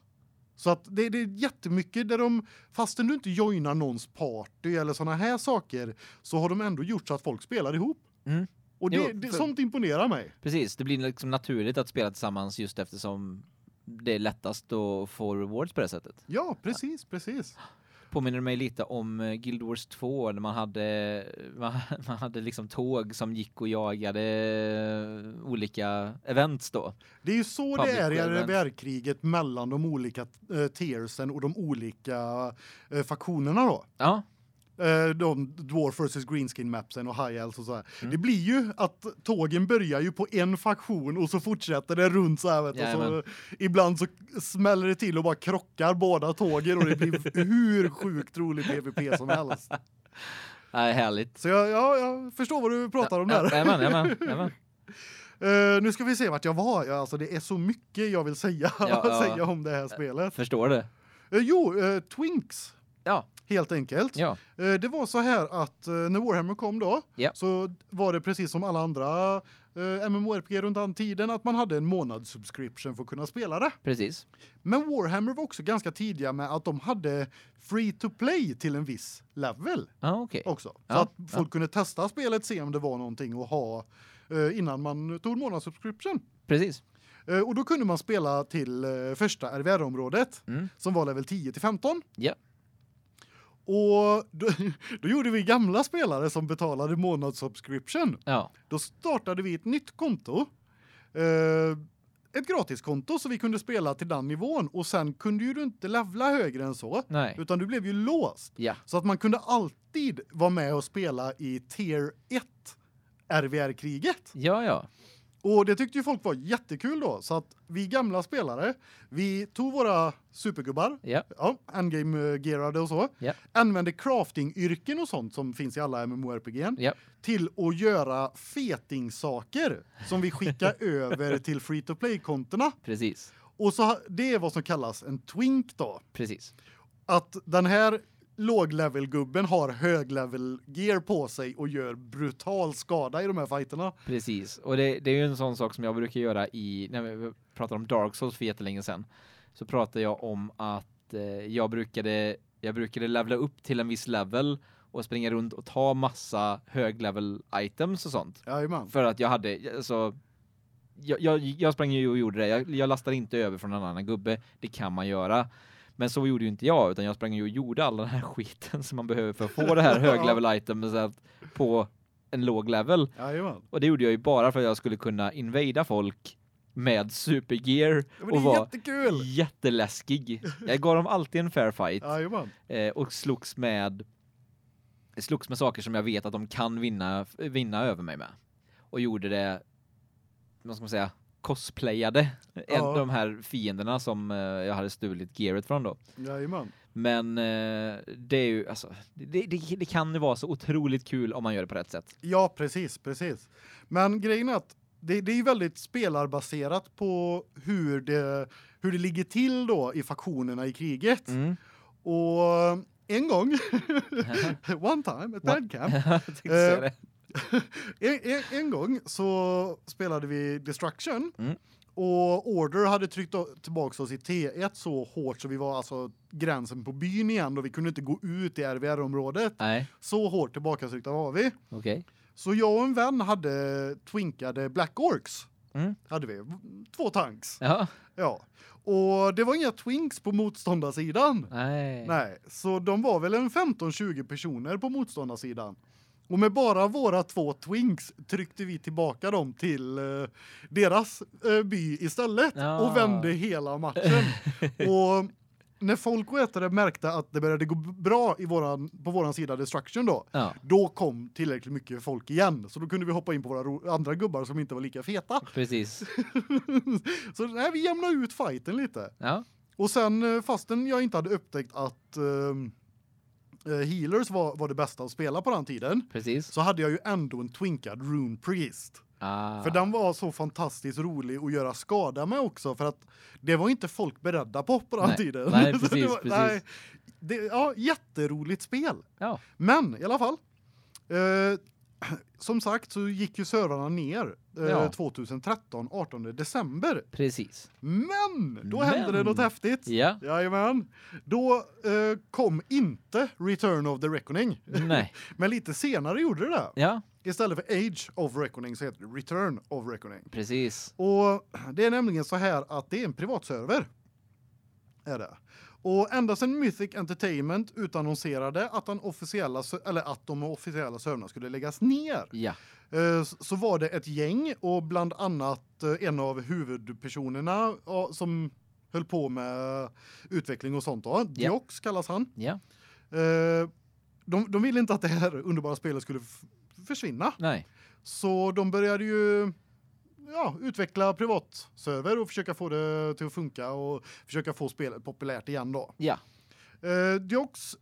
Så att det, det är jättemycket där de fastän du inte joinar någons party eller såna här saker så har de ändå gjort så att folk spelar ihop. Mm. Och det, Jo, det för- sånt imponerar mig. Precis, det blir liksom naturligt att spela tillsammans just eftersom det är lättast att få rewards på det sättet. Ja, precis, precis. Påminner mig lite om eh, Guild Wars 2 när man hade man, man hade liksom tåg som gick och jagade eh, olika events då. Det är ju så Public det är i events. RVR-kriget mellan de olika eh, tiersen och de olika eh, faktionerna då. Ja, Eh, de Dwarf vs Greenskin mapsen och High Elves och så. Mm. Det blir ju att tågen börjar ju på en faktion och så fortsätter det runt så här vet du. så ibland så smäller det till och bara krockar båda tågen och det blir hur sjukt rolig PVP som helst. nej härligt. Så jag, ja, jag förstår vad du pratar om där. Jajamän, jajamän, jajamän. Eh, nu ska vi se vart jag var. Ja, alltså det är så mycket jag vill säga, Ja, ja. säga om det här spelet. Förstår det. Eh, jo, eh, Twinks Ja, helt enkelt. ja. Eh, det var så här att eh, när Warhammer kom då Ja. så var det precis som alla andra eh, MMORPG runt den tiden att man hade en månadssubscription för att kunna spela det. Precis. Men Warhammer var också ganska tidiga med att de hade free to play till en viss level Ja, okej. också. Så Ja, att folk kunde testa spelet se om det var någonting att ha eh, innan man tog månadssubscription. Precis. Och då kunde man spela till första RVR-området Mm. som var level 10 till 15. Ja. Och då, då gjorde vi gamla spelare som betalade månadssubscription. Ja, Då startade vi ett nytt konto. Eh, ett gratiskonto så vi kunde spela till den nivån och sen kunde ju du inte levla högre än så nej. utan du blev ju låst. Ja, Så att man kunde alltid vara med och spela i tier 1 RVR-kriget. ja, ja. Och det tyckte ju folk var jättekul då så att vi gamla spelare, vi tog våra supergubbar, Ja, ja, endgame gearade och så. Ja. Använde crafting-yrken och sånt som finns i alla MMORPG ja. till att göra fetingsaker som vi skickar över till free to play kontona. Precis. Och så det är vad som kallas en twink då. Precis. Att den här låglevel-gubben har höglevel gear på sig och gör brutal skada i de här fighterna. Precis. Och det, det är ju en sån sak som jag brukar göra i när vi pratar om Dark Souls för jättelänge sedan. Så pratar jag om att eh, jag brukade jag brukade levla upp till en viss level och springa runt och ta massa höglevel items och sånt Jajamän. för att jag hade alltså jag, jag, jag sprang ju och gjorde det. Jag, jag lastade inte över från en annan gubbe. Det kan man göra. Men så gjorde ju inte jag utan jag sprang ju och gjorde all den här skiten som man behöver för att få det här höglevel items på en låg level. Jajamän. Och det gjorde jag ju bara för att jag skulle kunna invada folk med supergear Ja, och är vara jättekul. jätteläskig. Jag gav dem alltid en fair fight Jajamän. eh, och slogs med slogs med saker som jag vet att de kan vinna vinna över mig med. Och gjorde det vad ska man säga cosplayade en, Ja. de här fienderna som eh, jag hade stulit gearet från då. Jajamän. Men eh, det är ju alltså det, det, det kan ju vara så otroligt kul om man gör det på rätt sätt. Ja, precis, precis. Men grejen är att det, det är ju väldigt spelarbaserat på hur det hur det ligger till då i faktionerna i kriget. Mm. Och en gång one time at tänkte säga Eh. en, en, en gång så spelade vi Destruction. Mm. Och Order hade tryckt tillbaka oss i T1 så hårt så vi var alltså gränsen på byn igen och vi kunde inte gå ut i RVR-området. Så hårt tillbakatryckta var vi. okej. Så jag och en vän hade twinkade Black Orcs. Mm. Hade vi två tanks. Ja. Ja. Och det var inga twinks på motståndarsidan. Nej. Nej, så de var väl en 15-20 personer på motståndarsidan. Och med bara våra två twinks tryckte vi tillbaka dem till eh, deras eh, by istället Ja. och vände hela matchen. och när folk vet det märkte att det började gå bra i våran på våran sida destruction då. Ja, Då kom tillräckligt mycket folk igen så då kunde vi hoppa in på våra andra gubbar som inte var lika feta. precis. så nej, vi jämnade ut fighten lite. Ja. Och sen eh, fastän jag inte hade upptäckt att eh, healers var var det bästa att spela på den tiden Precis. så hade jag ju ändå en twinkad rune priest. Ah. För den var så fantastiskt rolig att göra skada med också för att det var inte folk beredda på på den Nej. tiden. Nej, precis, var- precis. nej, det ja, jätteroligt spel. Ja. Men i alla fall eh, som sagt så gick ju servrarna ner eh, Ja. 2013 18 december. Precis. Men då Men. hände det något häftigt. Ja. Jajamän. Då eh, kom inte Return of the Reckoning. Nej. Men lite senare gjorde det det. Ja. Istället för Age of Reckoning så heter det Return of Reckoning. Precis. Och det är nämligen så här att det är en privatserver. Är det. Och ända sedan Mythic Entertainment utannonserade att den officiella eller att de officiella servrarna skulle läggas ner. Ja. eh, Så var det ett gäng och bland annat eh, en av huvudpersonerna ja, som höll på med utveckling och sånt då. Diox kallas han. Ja. Eh, De de ville inte att det här underbara spelet skulle försvinna. Nej. Så de började ju ja, utveckla privatserver och försöka få det till att funka och försöka få spelet populärt igen då. Ja. Eh Diox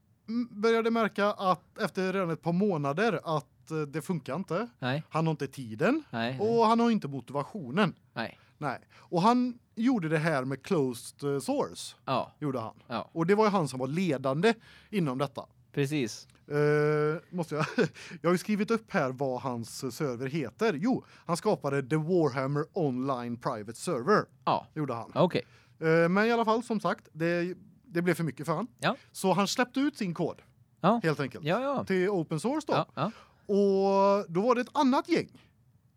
började märka att efter redan ett par månader att eh, det funkar inte. Nej. Han har inte tiden Nej. och han har inte motivationen. Nej. Nej. Och han gjorde det här med closed eh, source Ja. gjorde han. Ja. Och det var ju han som var ledande inom detta. Precis. Eh, måste jag Jag har ju skrivit upp här vad hans server heter. Jo, han skapade The Warhammer Online Private Server Ja. gjorde han. Okej. Eh, men i alla fall som sagt, det det blev för mycket för han. Ja. Så han släppte ut sin kod Ja. helt enkelt Ja, ja. till open source då. Ja. Och då var det ett annat gäng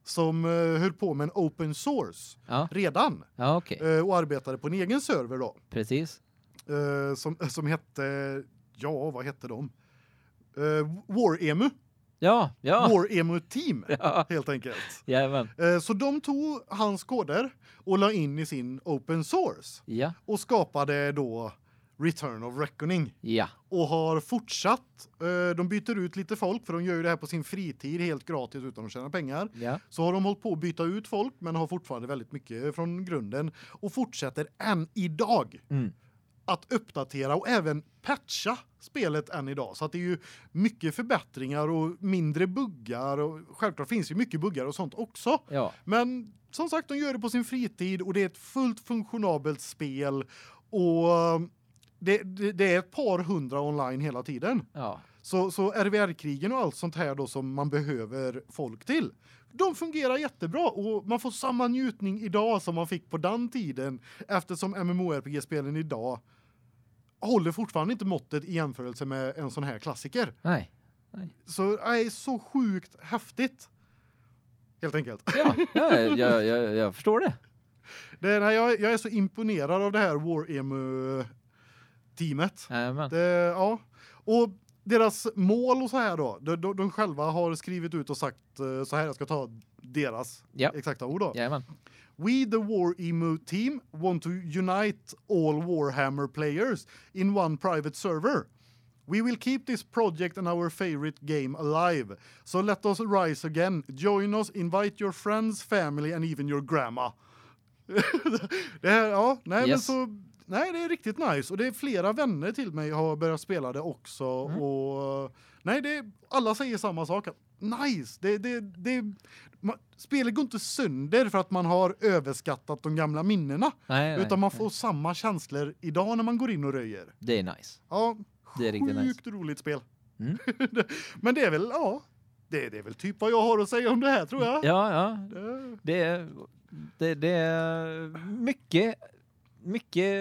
som eh, höll på med en open source redan Ja, okej. eh, och arbetade på en egen server då Precis. eh, som som hette ja, vad hette de? Eh, Waremu. Ja, ja. Waremu team Ja. helt enkelt. Jajamän. Eh, så de tog hans koder och la in i sin open source Ja. och skapade då Return of Reckoning Ja. och har fortsatt eh, de byter ut lite folk för de gör ju det här på sin fritid helt gratis utan att tjäna pengar. Ja. Så har de hållit på att byta ut folk men har fortfarande väldigt mycket från grunden och fortsätter än idag Mm. Att uppdatera och även patcha spelet än idag så att det är ju mycket förbättringar och mindre buggar och självklart finns ju mycket buggar och sånt också. Ja. Men som sagt de gör det på sin fritid och det är ett fullt funktionabelt spel och um, det, det, det är ett par hundra online hela tiden. Ja. Så så RVR-krigen och allt sånt här då som man behöver folk till. De fungerar jättebra och man får samma njutning idag som man fick på den tiden eftersom MMORPG-spelen idag håller fortfarande inte måttet i jämförelse med en sån här klassiker. Nej. Så är så sjukt häftigt. Helt enkelt. Ja, ja jag, jag, jag förstår det. Det, nej, jag, jag är så imponerad av det här War Emu teamet. Jajamän. Det, ja. Och deras mål och så här då. De, de, de själva har skrivit ut och sagt eh, så här jag ska ta deras Ja. exakta ord då. Jajamän. We the War Emu team want to unite all Warhammer players in one private server. We will keep this project and our favorite game alive. So let us rise again. Join us, invite your friends, family and even your grandma. det här, ja, nej men Yes. så nej det är riktigt nice och det är flera vänner till mig har börjat spela det också Mm. och nej det alla säger samma sak. Nice. Det det det man, spelet går inte sönder för att man har överskattat de gamla minnena Nej, nej, utan man nej. får samma känslor idag när man går in och röjer. Det är nice. Ja, Det är riktigt sjukt roligt spel. Mm. Men det är väl ja, det, det är väl typ vad jag har att säga om det här tror jag. Ja, ja. Det- det, det är mycket mycket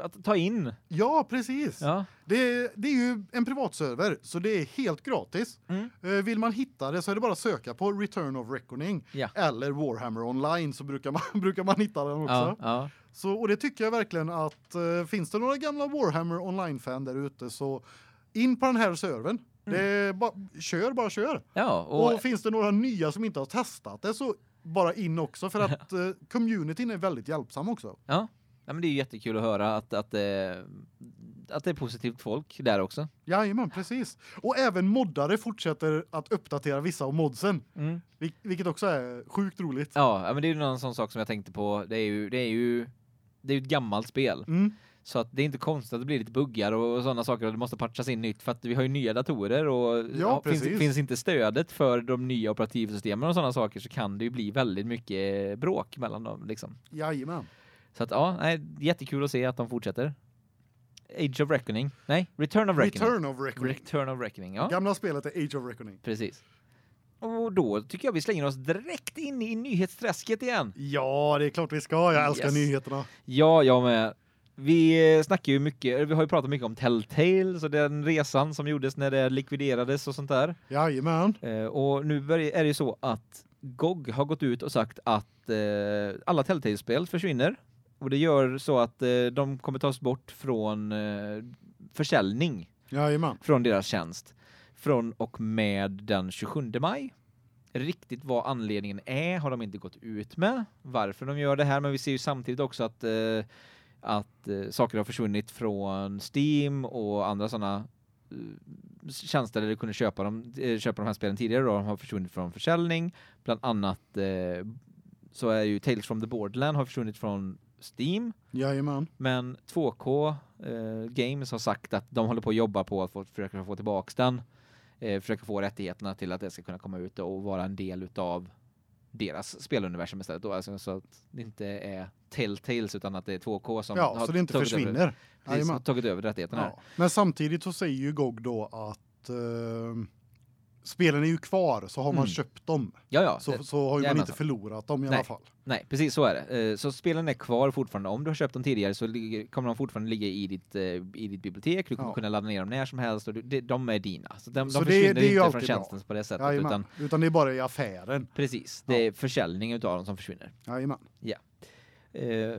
att ta in. Ja, precis. Ja. Det, det är ju en privatserver så det är helt gratis. Mm. Eh, vill man hitta det så är det bara att söka på Return of Reckoning Ja. eller Warhammer Online så brukar man brukar man hitta den också. Ja. Så och det tycker jag verkligen att eh, finns det några gamla Warhammer Online fan där ute så in på den här servern. Det är bara kör bara kör. Ja, Och, och finns det några nya som inte har testat det så bara in också för att eh, communityn är väldigt hjälpsam också. ja. Ja men det är jättekul att höra att att det att det är positivt folk där också. Jajamän, precis. Och även moddare fortsätter att uppdatera vissa av modsen, Mm. vil- vilket också är sjukt roligt. Ja, ja, men det är ju någon sån sak som jag tänkte på. Det är ju det är ju det är ett gammalt spel. Mm. Så att det är inte konstigt att det blir lite buggar och sådana saker och det måste patchas in nytt för att vi har ju nya datorer och finns, precis. finns inte stödet för de nya operativsystemen och sådana saker så kan det ju bli väldigt mycket bråk mellan dem liksom. Jajamän. Så att ja, nej, jättekul att se att de fortsätter. Age of Reckoning. Nej, Return of Reckoning. Return of Reckoning. Return of Reckoning. Ja, Gamla spelet är Age of Reckoning. precis. Och då tycker jag vi slänger oss direkt in i nyhetsträsket igen. Ja, det är klart vi ska. Jag älskar Yes. nyheterna. Ja, jag med. Vi eh, snackar ju mycket, vi har ju pratat mycket om Telltale, så den resan som gjordes när det likviderades och sånt där. Jajamän. Eh, och nu är det ju så att GOG har gått ut och sagt att eh, alla Telltale-spel försvinner. Och det gör så att eh, de kommer tas bort från eh, försäljning Jajamän. från deras tjänst från och med den 27 maj. Riktigt vad anledningen är har de inte gått ut med varför de gör det här men vi ser ju samtidigt också att eh, att eh, saker har försvunnit från Steam och andra såna eh, tjänster där du kunde köpa dem eh, köpa de här spelen tidigare då har försvunnit från försäljning bland annat så är ju Tales from the Borderland har försvunnit från Steam Jajamän. men 2K eh, Games har sagt att de håller på att jobba på att få, försöka få tillbaks den. Eh, försöka få rättigheterna till att det ska kunna komma ut och vara en del utav deras speluniversum istället då alltså, så att det inte är Telltales utan att det är 2K som Ja, har så det inte tagit Över, försvinner. precis, har Jajamän. tagit över rättigheterna. Ja. Men samtidigt så säger ju GOG då att eh, spelen är ju kvar så har man Mm. köpt dem Ja ja. så det- så har ju man inte förlorat dem i Nej. alla fall. Nej, precis så är det. Eh, Så spelen är kvar fortfarande. Om du har köpt dem tidigare så kommer de fortfarande ligga i ditt, eh, i ditt bibliotek. Du kommer Ja. kunna ladda ner dem när som helst och du, de, är dina. Så de, Så de det- försvinner det ju inte från alltid bra. tjänsten på det sättet. Jajamän. Utan, Utan det är bara i affären. precis, det är försäljning utav dem som försvinner. Jajamän. Eh,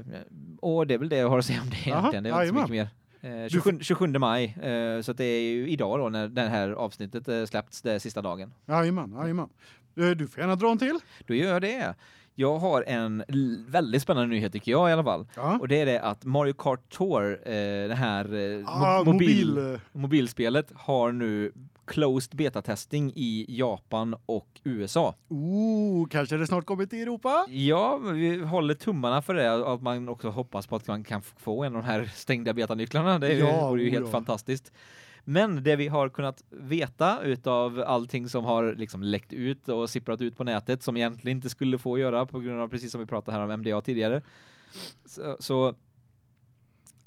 och det är väl det jag har att säga om det egentligen. Det är inte så mycket mer. Eh, 27, 27 maj, eh, så det är ju idag då när det här avsnittet eh, släppts, det sista dagen. Jajamän, jajamän. Eh, Du får gärna dra en till. Då gör jag det. Jag har en väldigt spännande nyhet tycker jag i alla fall. Ja. Och det är det att Mario Kart Tour, eh, det här eh, Ah, mo- mobil, mobil. mobilspelet, har nu closed beta-testing i Japan och USA. Oh, kanske det snart kommer till Europa? Ja, vi håller tummarna för det att man också hoppas på att man kan få en av de här stängda betanycklarna. Det Ja, vore ju oh helt ja. fantastiskt. Men det vi har kunnat veta utav allting som har liksom läckt ut och sipprat ut på nätet som egentligen inte skulle få göra på grund av precis som vi pratade här om MDA tidigare. Så så,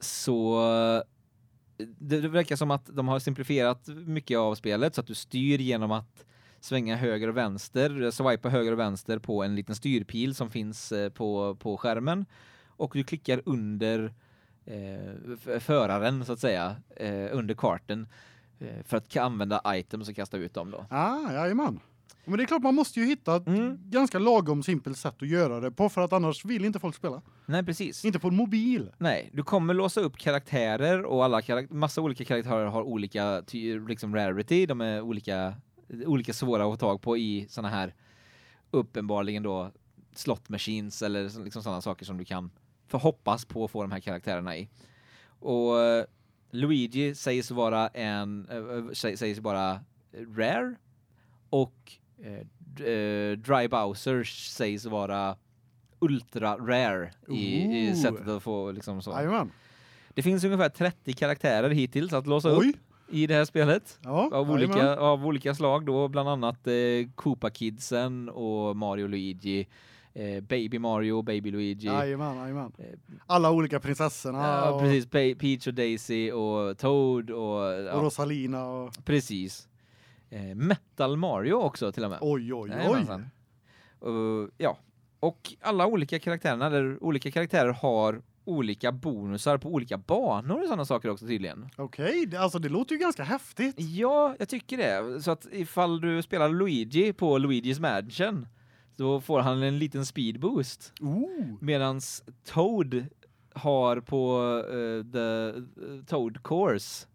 så det, det verkar som att de har simplifierat mycket av spelet så att du styr genom att svänga höger och vänster, eh, swipa höger och vänster på en liten styrpil som finns eh, på på skärmen och du klickar under eh, föraren så att säga eh, under karten eh, för att ka- använda items och kasta ut dem då. Ah, jajamän. Men det är klart man måste ju hitta ett Mm. ganska lagom simpelt sätt att göra det på för att annars vill inte folk spela. Nej precis. Inte på en mobil. Nej, du kommer låsa upp karaktärer och alla karak massa olika karaktärer har olika liksom rarity, de är olika olika svåra att få tag på i såna här uppenbarligen då slot machines eller liksom sådana saker som du kan förhoppas på att få de här karaktärerna i. Och eh, Luigi sägs vara en eh, eh, sä- sägs vara rare och eh, eh, Dry Bowser sägs vara ultra rare i, i sättet att få liksom så. Jajamän. Det finns ungefär 30 karaktärer hittills att låsa Oj. upp i det här spelet Ja, av jajamän. olika av olika slag då bland annat eh, Koopa Kidsen och Mario Luigi, eh, Baby Mario, Baby Luigi. Jajamän, jajamän. Eh, Alla olika prinsessorna Ja, och, precis Pe- Peach och Daisy och Toad och, och ja, Rosalina och precis. Eh, Metal Mario också till och med. oj oj oj. Uh, ja, och alla olika karaktärerna eller olika karaktärer har olika bonusar på olika banor och sådana saker också tydligen. Okej, det- alltså det låter ju ganska häftigt. Ja, jag tycker det. Så att ifall du spelar Luigi på Luigi's Mansion så får han en liten speed boost Oh. medans Toad har på eh, the eh, Toad course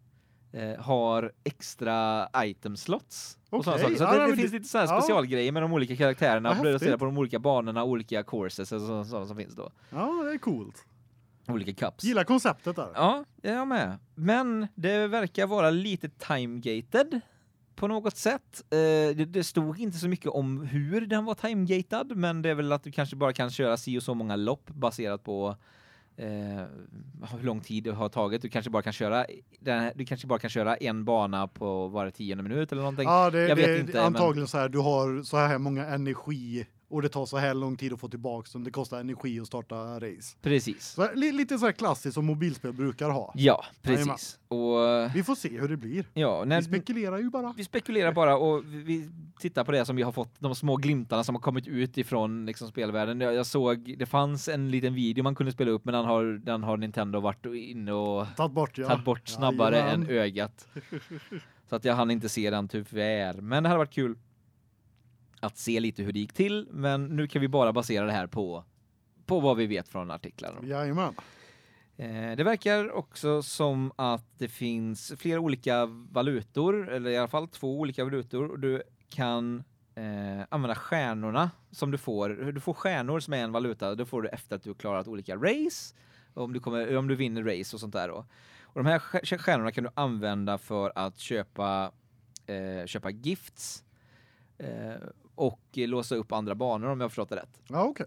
eh, har extra item slots och sådana Okej, saker. Så ja, det, det men finns det- lite så här ja. specialgrejer med de olika karaktärerna häftigt. på de olika banorna, olika courses och så- sådana som finns då. Ja, det är coolt. Olika cups. Gillar konceptet där. Ja, jag med. Men det verkar vara lite time-gated på något sätt. Eh, det, det stod inte så mycket om hur den var time-gated, men det är väl att du kanske bara kan köra si och så många lopp baserat på eh, hur lång tid det har tagit. Du kanske bara kan köra här, du kanske bara kan köra en bana på var tionde minut eller någonting. Ja, det, Jag vet det inte, antagligen så här du har så här många energi och det tar så här lång tid att få tillbaka dem. Det kostar energi att starta race. Precis. Så li lite så här klassiskt som mobilspel brukar ha. Ja, Jajamän. precis. Och Vi får se hur det blir. ja, Vi spekulerar ju bara. vi spekulerar bara och vi- vi tittar på det som vi har fått de små glimtarna som har kommit ut ifrån liksom spelvärlden. Jag, jag såg det fanns en liten video man kunde spela upp men den har den har Nintendo varit inne och Tagit bort ja. tagit bort snabbare Jajamän. än ögat. Så att jag hann inte se den tyvärr. Men det hade varit kul att se lite hur det gick till, men nu kan vi bara basera det här på på vad vi vet från artiklar. Jajamän. Eh, det verkar också som att det finns flera olika valutor, eller i alla fall två olika valutor, och du kan eh, använda stjärnorna som du får. Du får stjärnor som är en valuta, det får du efter att du har klarat olika race, om du, kommer, om du vinner race och sånt där då. Och de här stjär- stjärnorna kan du använda för att köpa, eh, köpa gifts eh, och låsa upp andra banor om jag har förstått det rätt. Ja, okej.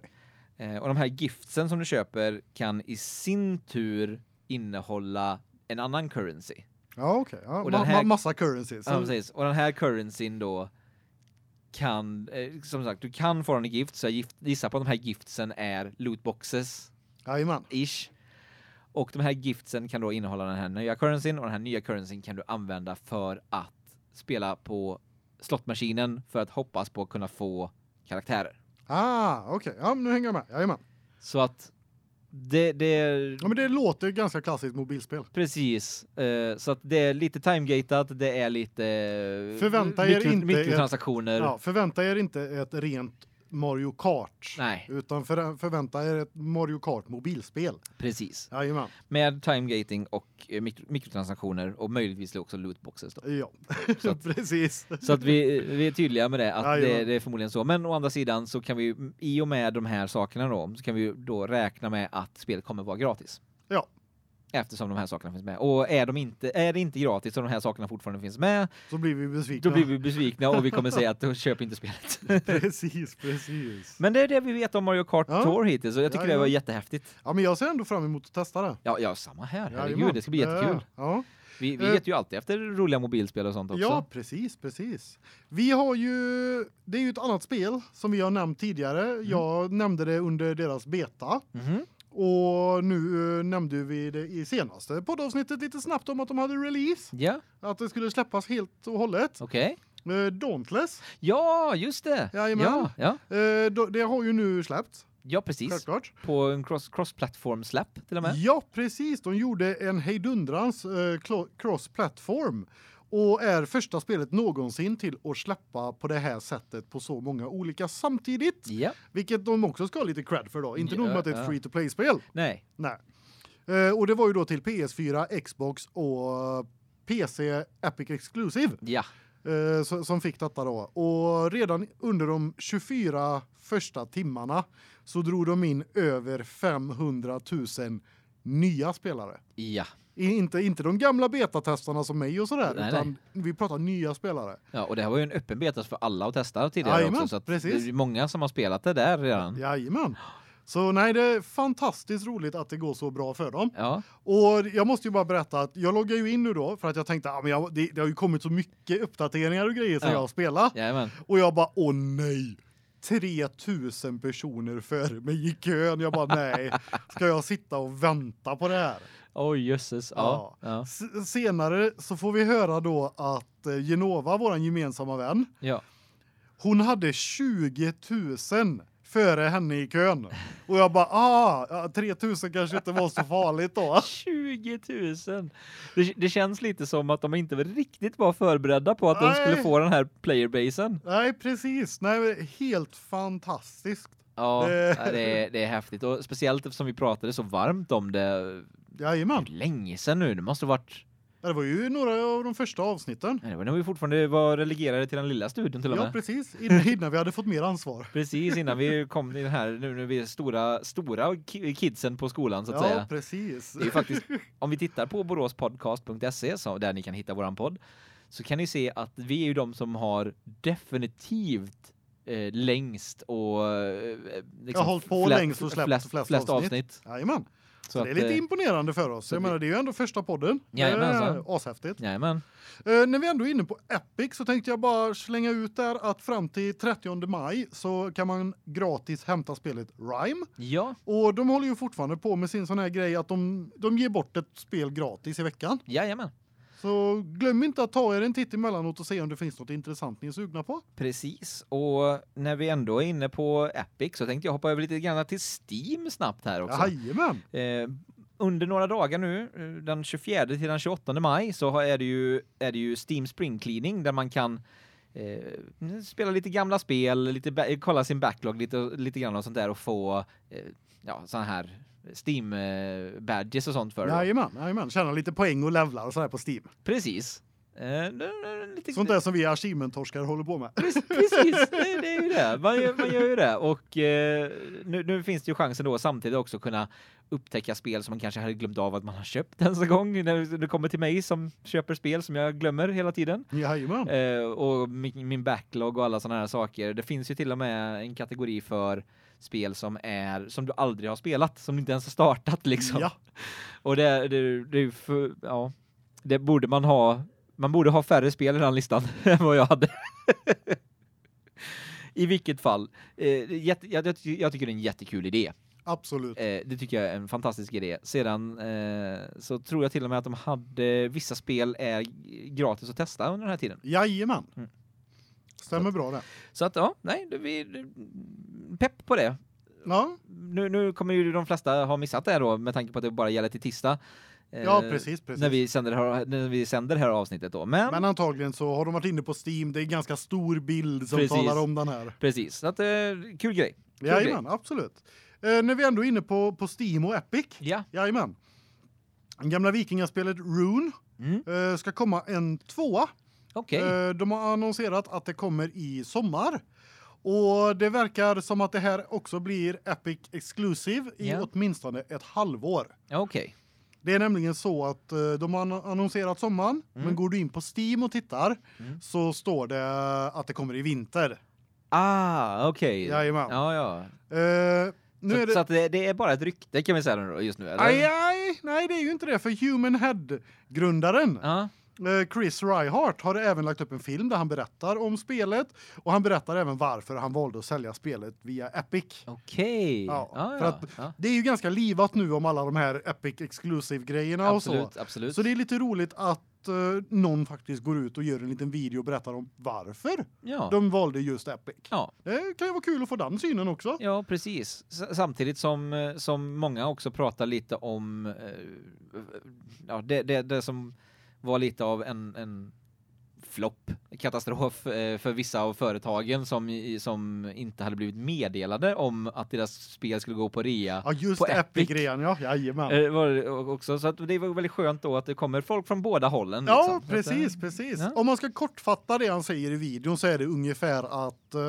Eh, och de här giftsen som du köper kan i sin tur innehålla en annan currency. Ja, okej. Ja, Och ma den här- ma massa currencies. Ja, precis. Och den här currencyn då kan, eh, som sagt, du kan få den i gift, så jag gift, gissar på att de här giftsen är lootboxes Jajamän. ish. Och de här giftsen kan då innehålla den här nya currencyn och den här nya currencyn kan du använda för att spela på slottmaskinen för att hoppas på att kunna få karaktärer. Ah, okej. Ja, men nu hänger jag med. Jajamän. Så att det, det Ja, men det låter ganska klassiskt mobilspel. Precis. Eh, så att det är lite timegatat, det är lite Förvänta er mikro, inte mikrotransaktioner. Ja, förvänta er inte ett rent Mario Kart. Nej, Utan för, förvänta er ett Mario Kart mobilspel. precis. Jajamän. Med timegating och eh, mikro, mikrotransaktioner och möjligtvis också lootboxes då. Ja, Så att- precis. Så att vi, vi är tydliga med det att det, det är förmodligen så. Men å andra sidan så kan vi i och med de här sakerna då så kan vi då räkna med att spelet kommer vara gratis. Ja. Eftersom de här sakerna finns med. Och är de inte är det inte gratis och de här sakerna fortfarande finns med, Så blir vi besvikna. då blir vi besvikna och vi kommer säga att köp inte spelet. Precis, precis. Men det är det vi vet om Mario Kart Ja. Tour hittills och jag tycker det var jättehäftigt. Ja, men jag ser ändå fram emot att testa det. Ja, ja samma här. Herregud, det ska bli jättekul. Ja. Vi, vi Eh. letar ju alltid efter roliga mobilspel och sånt också. Ja, precis, precis. Vi har ju det är ju ett annat spel som vi har nämnt tidigare. Mm. Jag nämnde det under deras beta Mhm. Och nu eh, nämnde vi det i senaste poddavsnittet lite snabbt om att de hade release, Ja, att det skulle släppas helt och hållet. okej. Eh, Dauntless. Ja, just det. Jajamän. Ja, ja. Eh, det har ju nu släppts. Ja, precis. Självklart. På en cross cross-platform släpp till och med. Ja, precis. De gjorde en hejdundrans eh, cross-platform och är första spelet någonsin till att släppa på det här sättet på så många olika samtidigt, Ja. vilket de också ska ha lite cred för då. Inte nog med att det är ett Ja, ja. free to play spel. Nej. Nej. Eh, och det var ju då till PS4, Xbox och PC Epic Exclusive Ja. eh, så- som fick detta då. Och redan under de 24 första timmarna så drog de in över 500 000 nya spelare. Ja. Inte inte de gamla betatestarna som mig och sådär Nej, utan vi pratar nya spelare. Ja, och det här var ju en öppen beta för alla att testa tidigare Jajamän, också så precis. det är många som har spelat det där redan. Jajamän. Så nej, det är fantastiskt roligt att det går så bra för dem. Ja. Och jag måste ju bara berätta att jag loggar ju in nu då för att jag tänkte, ah, men jag, det, det har ju kommit så mycket uppdateringar och grejer sen Ja. jag har spelat. Jajamän. Och jag bara, åh nej. 3000 personer före mig i kön. Jag bara, nej. Ska jag sitta och vänta på det här? Oj jösses. Ja. Ja. Senare så får vi höra då att eh, Genova, våran gemensamma vän, ja. hon hade 20 000 före henne i kön. Och jag bara, ah, ja, 3000 kanske inte var så farligt då. 20 000. Det, det känns lite som att de inte riktigt var förberedda på att de Nej. skulle få den här playerbasen. Nej, precis. Nej, helt fantastiskt. Ja, Det- det, det, är, det är häftigt och speciellt eftersom vi pratade så varmt om det Jajamän. länge sedan nu. Det måste ha varit Ja, Det var ju några av de första avsnitten. Nej, det var när vi fortfarande var relegerade till den lilla studion till och Ja, med. precis. Innan, innan vi hade fått mer ansvar. Precis innan vi kom till den här nu när vi är stora stora ki- kidsen på skolan så att Ja, säga. precis. Det är faktiskt om vi tittar på boråspodcast.se så där ni kan hitta våran podd så kan ni se att vi är ju de som har definitivt eh, längst och eh, liksom har hållit på längst och släppt flest avsnitt. Jajamän. Så det är lite eh, imponerande för oss. Jag menar det är ju ändå första podden. Jajamensan. Ashäftigt. Jajamän. Eh, när vi ändå är inne på Epic så tänkte jag bara slänga ut där att fram till 30 maj så kan man gratis hämta spelet Rime Ja, och de håller ju fortfarande på med sin sån här grej att de de ger bort ett spel gratis i veckan. jajamän. Så glöm inte att ta er en titt emellanåt och se om det finns något intressant ni är sugna på. Precis. Och när vi ändå är inne på Epic så tänkte jag hoppa över lite grann till Steam snabbt här också. Jajamän. Eh, under några dagar nu, eh, den 24 till den 28 maj så är det ju är det ju Steam Spring Cleaning där man kan eh, spela lite gamla spel, lite kolla sin backlog lite lite grann och sånt där och få eh, ja, såna här Steam eh, badges och sånt för. då. Jajamän, jajamän. Tjäna lite poäng och levlar och så här på Steam. Precis. Eh, lite Sånt där som vi achievement-torskar håller på med. Precis, det, det är ju det. Man gör, man gör ju det. Och eh, nu, nu finns det ju chansen då samtidigt också kunna upptäcka spel som man kanske hade glömt av att man har köpt en gång när det kommer till mig som köper spel som jag glömmer hela tiden. Jajamän. Eh, och min, min backlog och alla sådana här saker. Det finns ju till och med en kategori för spel som är som du aldrig har spelat, som du inte ens har startat liksom. Ja. Och det det, det för, ja, det borde man ha man borde ha färre spel i den listan än vad jag hade. I vilket fall, eh, jätte, jag, jag, jag tycker det är en jättekul idé. Absolut. Eh, det tycker jag är en fantastisk idé. Sedan eh, så tror jag till och med att de hade vissa spel är gratis att testa under den här tiden. Jajamän. Mm. Stämmer bra det. Så att ja, nej, vi pepp på det. Ja, Nu, nu kommer ju de flesta ha missat det här då med tanke på att det bara gäller till tisdag. Eh, ja precis, precis. När vi sänder här, när vi sänder här avsnittet då. Men, Men antagligen så har de varit inne på Steam. Det är en ganska stor bild som Precis. talar om den här. precis, så att eh, kul grej. Kul Jajamän, absolut. Eh, när vi ändå är inne på, på Steam och Epic. Ja. Jajamän. Gamla vikingaspelet Rune Mm. eh, ska komma en tvåa. Okej. Eh, de har annonserat att det kommer i sommar. Och det verkar som att det här också blir Epic Exclusive i Ja. åtminstone ett halvår. Okej. Det är nämligen så att eh, de har ann- annonserat sommaren, Mm. men går du in på Steam och tittar Mm. så står det att det kommer i vinter. Ah, okej. Jajamän. Ja, ja. Nu så är det så det, det är bara ett rykte kan vi säga just nu eller? Aj, aj, nej det är ju inte det för Human Head grundaren Ja. eh, Chris Ryhart har även lagt upp en film där han berättar om spelet och han berättar även varför han valde att sälja spelet via Epic. Okej. Ja, Ja, för ja, att ja. Det är ju ganska livat nu om alla de här Epic exclusive grejerna och så. Absolut, absolut. Så det är lite roligt att eh, någon faktiskt går ut och gör en liten video och berättar om varför ja. de valde just Epic. ja. Det kan ju vara kul att få den synen också. Ja, precis. S samtidigt som eh, som många också pratar lite om eh, ja, det, det det som var lite av en en flopp, katastrof eh, för vissa av företagen som som inte hade blivit meddelade om att deras spel skulle gå på rea. Ja, just På Epic grejen ja. Jajamän. Eh, var också så det var väldigt skönt då att det kommer folk från båda hållen Ja, liksom. Att, precis, eh, precis. ja. Om man ska kortfatta det han säger i videon så är det ungefär att eh,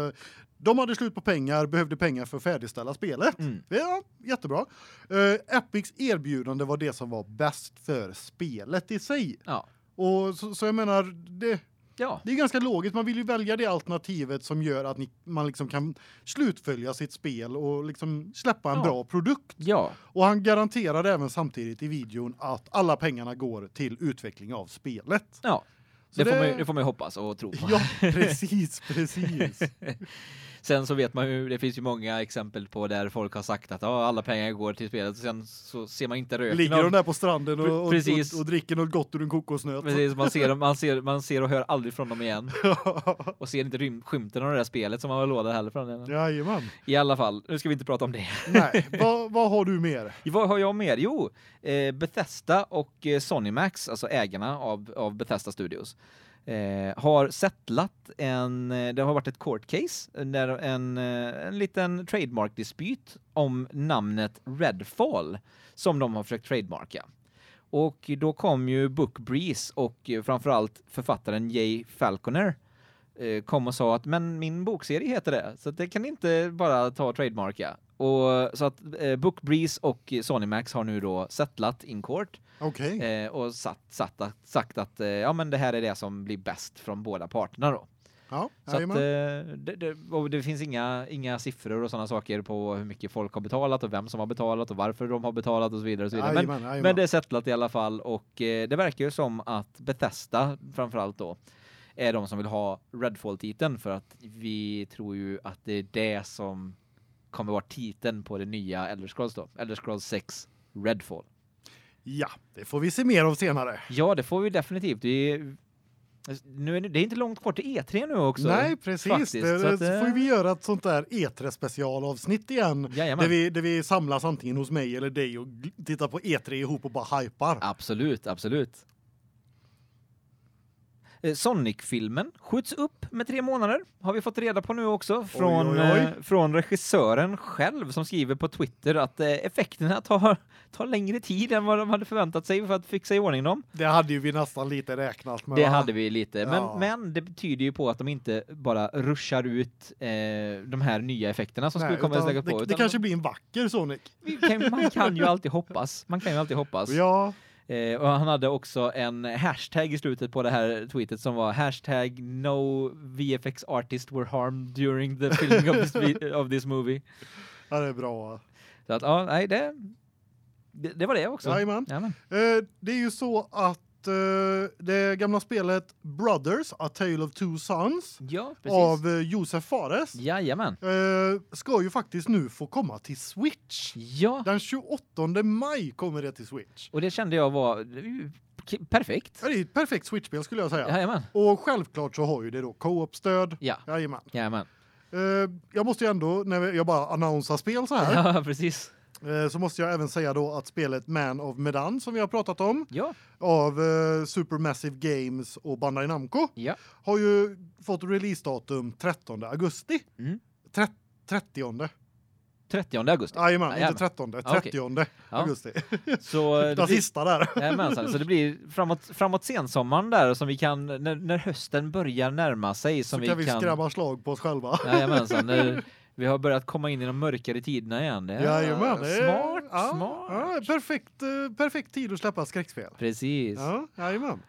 de hade slut på pengar, behövde pengar för att färdigställa spelet. Mm. Ja, jättebra. Uh, Epics erbjudande var det som var bäst för spelet i sig. Ja. Och så, så jag menar det Ja. det är ganska logiskt man vill ju välja det alternativet som gör att ni, man liksom kan slutfölja sitt spel och liksom släppa en Ja. bra produkt. Ja. Och han garanterar även samtidigt i videon att alla pengarna går till utveckling av spelet. Ja. Så Det, får det- man det får man ju hoppas och tro på. Ja, precis, precis. Sen så vet man ju det finns ju många exempel på där folk har sagt att ja, alla pengar går till spelet och sen så ser man inte röken Ligger de där på stranden och, och, och, och dricker något gott ur en kokosnöt. Precis, man ser dem, man ser man ser och hör aldrig från dem igen och ser inte rym, skymten av det där spelet som man har lådat heller från den. Jajamän. I alla fall, nu ska vi inte prata om det. Nej, vad, vad har du mer? Vad har jag mer? Jo, eh, Bethesda och eh, Sonymax, alltså ägarna av av Bethesda Studios. Eh, har settlat en eh, det har varit ett court case där en eh, en liten trademark dispyt om namnet Redfall som de har försökt trademarka. Och då kom ju Book Breeze och eh, framförallt författaren Jay Falconer eh, kom och sa att men min bokserie heter det så det kan ni inte bara ta och trademarka. Och så att eh, Book Breeze och Sonymax har nu då settlat in court Okej. eh, och satt, satt, att- sagt att eh, ja men det här är det som blir bäst från båda parterna då. Ja, Så att, eh, det, det, det finns inga, inga siffror och sådana saker på hur mycket folk har betalat och vem som har betalat och varför de har betalat och så vidare. Och så vidare. Men, Jajamän, jajamän. men det är settlat i alla fall och eh, det verkar ju som att Bethesda framförallt då är de som vill ha Redfall-titeln för att vi tror ju att det är det som kommer vara titeln på det nya Elder Scrolls då. Elder Scrolls 6 Redfall. Ja, det får vi se mer av senare. Ja, det får vi definitivt. Det är, nu är det, det är inte långt kvar till E3 nu också. Nej, precis. faktiskt. Det, Så att, eh, får vi göra ett sånt där E3 specialavsnitt igen. Jajamän. Där vi, där vi samlas antingen hos mig eller dig och tittar på E3 ihop och bara hypar. Absolut, absolut. Eh, Sonic-filmen skjuts upp med tre månader, har vi fått reda på nu också från, oj, oj. eh, från regissören själv som skriver på Twitter att eh, effekterna tar, tar längre tid än vad de hade förväntat sig för att fixa i ordning dem. Det hade ju vi nästan lite räknat med. Det va? hade vi lite, men, Ja. men det betyder ju på att de inte bara ruschar ut eh, de här nya effekterna som Nej, skulle komma att lägga på. det, det utan kanske blir en vacker Sonic. kan, man kan ju alltid hoppas. Man kan ju alltid hoppas. Ja, Eh, och han hade också en hashtag i slutet på det här tweetet som var hashtag no VFX artist were harmed during the filming of this, of this movie. ja, det är bra. Så att ja, nej det det, det var det också. Jajamän. Jajamän. Eh, det är ju så att eh, det gamla spelet Brothers, A Tale of Two Sons Ja, av eh, Josef Fares Jajamän. eh, ska ju faktiskt nu få komma till Switch. Ja, Den 28 maj kommer det till Switch. och det kände jag var perfekt. Ja, Det är ett perfekt Switch-spel skulle jag säga. Jajamän. Och självklart så har ju det då co-op-stöd. Ja, Jajamän. jajamän. Eh, jag måste ju ändå, när jag bara annonsar spel så här, Ja, precis. Eh, så måste jag även säga då att spelet Man of Medan som vi har pratat om, Ja, av eh, Supermassive Games och Bandai Namco, ja. har ju fått releasedatum 13 augusti. Mm. Tre- 30. 30 augusti. Jajamän, Jajamän. inte 13, okej. 30 Ja. augusti. Så eh, det blir, sista där. Jajamensan, så det blir framåt, framåt sensommaren där som vi kan, när, när hösten börjar närma sig som Så kan vi kan... skrämma slag på oss själva. Jajamensan, när vi har börjat komma in i de mörkare tiderna igen. Jajamän. Smart, ja, smart. Ja, perfekt, eh, perfekt tid att släppa skräckspel. Precis. Ja, Ja, jajamän.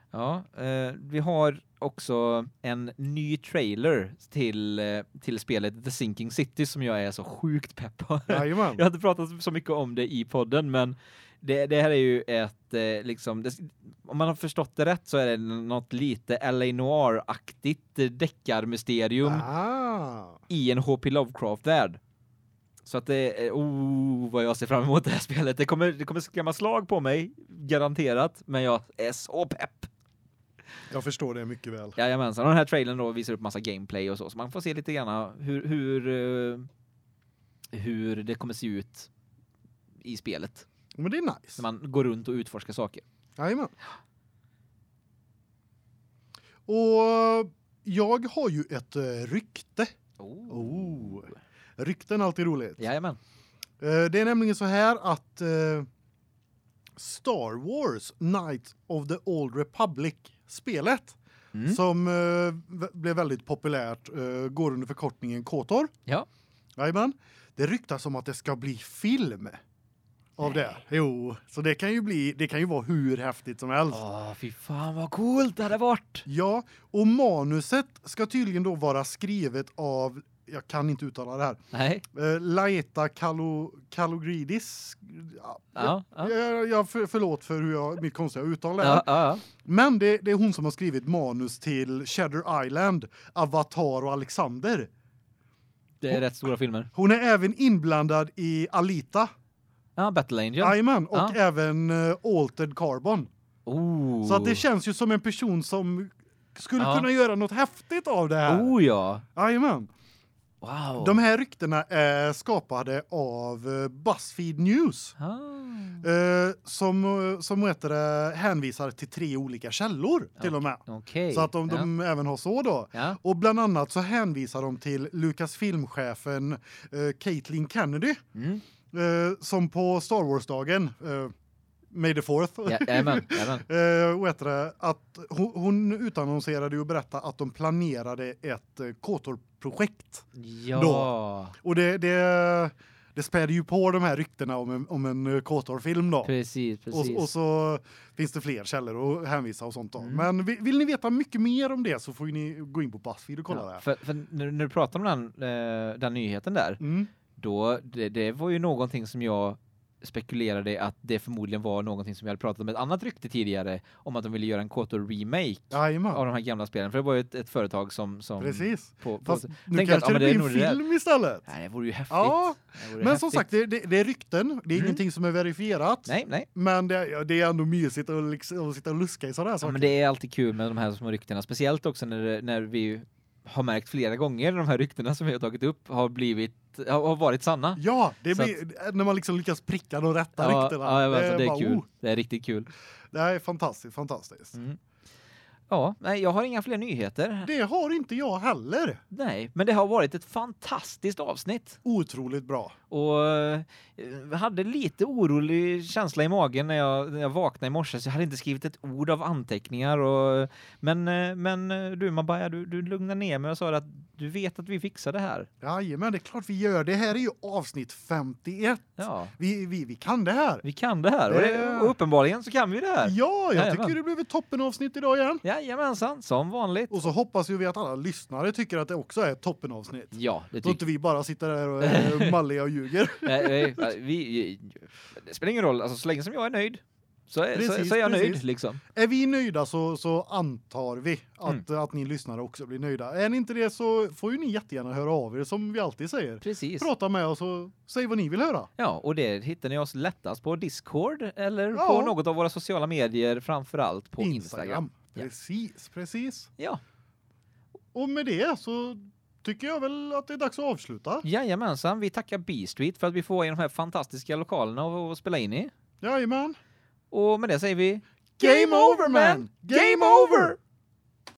eh, vi har också en ny trailer till, eh, till spelet The Sinking City som jag är så sjukt pepp på. Jajamän. Jag inte pratat så mycket om det i podden, men det, det här är ju ett, eh, liksom, det, om man har förstått det rätt så är det något lite LA Noir-aktigt eh, deckarmysterium Ah. i en HP Lovecraft-värld. Så att det är, oh, vad jag ser fram emot det här spelet. Det kommer, det kommer skrämma slag på mig, garanterat, men jag är så pepp. Jag förstår det mycket väl. Jajamensan, och den här trailern då visar upp massa gameplay och så, så man får se lite grann hur, hur, eh, hur det kommer se ut i spelet. Men det är nice. När man går runt och utforskar saker. Jajamän. Och jag har ju ett eh, rykte. Oh. Rykten är alltid roligt. Jajamän. Eh, Det är nämligen så här att eh, Star Wars Knights of the Old Republic spelet Mm. som blev väldigt populärt går under förkortningen KOTOR. Ja. Jajamän. Det ryktas om att det ska bli film av det. Jo, så det kan ju bli det kan ju vara hur häftigt som helst. Åh, fy fan vad coolt det hade varit. Ja, och manuset ska tydligen då vara skrivet av jag kan inte uttala det här. Nej. Eh, Laeta Kalo Kalogridis. Ja, Ja, ja. Jag, jag för, förlåt för hur jag mitt konstiga uttal är. Ja, ja, ja. Men det, det är hon som har skrivit manus till Shadow Island, Avatar och Alexander. Det är rätt stora filmer. Hon är även inblandad i Alita. Ja, Battle Angel. Jajamän, och Ja. även uh, Altered Carbon. Oh. Så att det känns ju som en person som skulle Ja. kunna göra något häftigt av det här. Oh ja. Jajamän. Wow. De här ryktena är skapade av eh, Buzzfeed News. Ah. Eh, som som heter det hänvisar till tre olika källor till och med. Okej. Så att de, de även har så då. Ja. Och bland annat så hänvisar de till Lucasfilmchefen eh, Caitlin Kennedy Mm. Eh, som på Star Wars-dagen eh, May the 4th. Ja, jajamän, jajamän. Eh? Att hon, hon utannonserade ju och berättade att de planerade ett eh, KOTOR-projekt. Ja. Och det det det späder ju på de här ryktena om en om en uh, KOTOR-film då. Precis, precis. Och, och, så finns det fler källor att hänvisa och sånt då. Mm. Men vill, vill, ni veta mycket mer om det så får ni gå in på Buzzfeed och kolla ja, det. För, för när, när, du pratar om den, eh, den nyheten där, Mm. Då det, det var ju någonting som jag spekulerade att det förmodligen var någonting som jag hade pratat om ett annat rykte tidigare om att de ville göra en KOTOR remake Jajamän. av de här gamla spelen för det var ju ett, ett företag som som Precis. på, på Fast nu att, kanske ja, men det det blir en det film istället. Nej, det vore ju häftigt. Ja, Det Men som häftigt. sagt, det, det, det är rykten. Det är Mm. ingenting som är verifierat. Nej, nej. Men det, ja, det är ändå mysigt att, liksom, att sitta och luska i sådana här Ja, saker. men det är alltid kul med de här små ryktena, speciellt också när det- när vi har märkt flera gånger de här ryktena som vi har tagit upp har blivit har varit sanna. Ja, det blir, när man liksom lyckas pricka de rätta Ja, ryktena. ja, alltså, det är bara, kul. oh, Det är riktigt kul. det är fantastiskt, fantastiskt. Mm. Ja, nej, jag har inga fler nyheter. Det har inte jag heller. Nej, men det har varit ett fantastiskt avsnitt Otroligt bra. Och eh, hade lite orolig känsla i magen när jag när jag vaknade i morse så jag hade inte skrivit ett ord av anteckningar och men eh, men eh, du Mabaya du du lugnade ner mig och sa att du vet att vi fixar det här. Jajamän, det är klart vi gör. Det här är ju avsnitt 51. Ja, Vi, vi, vi kan det här. vi kan det här och, det, och uppenbarligen så kan vi det här. Ja, jag Jajamän. tycker det blev ett toppenavsnitt idag igen. Jajamensan, som vanligt. Och så hoppas ju vi att alla lyssnare tycker att det också är ett toppenavsnitt. Ja, det Så tycker inte vi bara sitter där och är malliga och ljuger. Nej, nej, vi, det spelar ingen roll, alltså så länge som jag är nöjd så är, så, Precis, så är jag precis. nöjd liksom. Är vi nöjda så, så antar vi att, Mm. att ni lyssnare också blir nöjda. Är ni inte det så får ju ni jättegärna höra av er som vi alltid säger. Precis. Prata med oss och säg vad ni vill höra. Ja, och det hittar ni oss lättast på Discord eller Ja. på något av våra sociala medier, framförallt på Instagram. Ja. Precis, precis. Ja, Och med det så tycker jag väl att det är dags att avsluta. jajamensan. Vi tackar B-Street för att vi får vara i de här fantastiska lokalerna och spela in i. Jajamän. Och med det säger vi Game over man! Game over!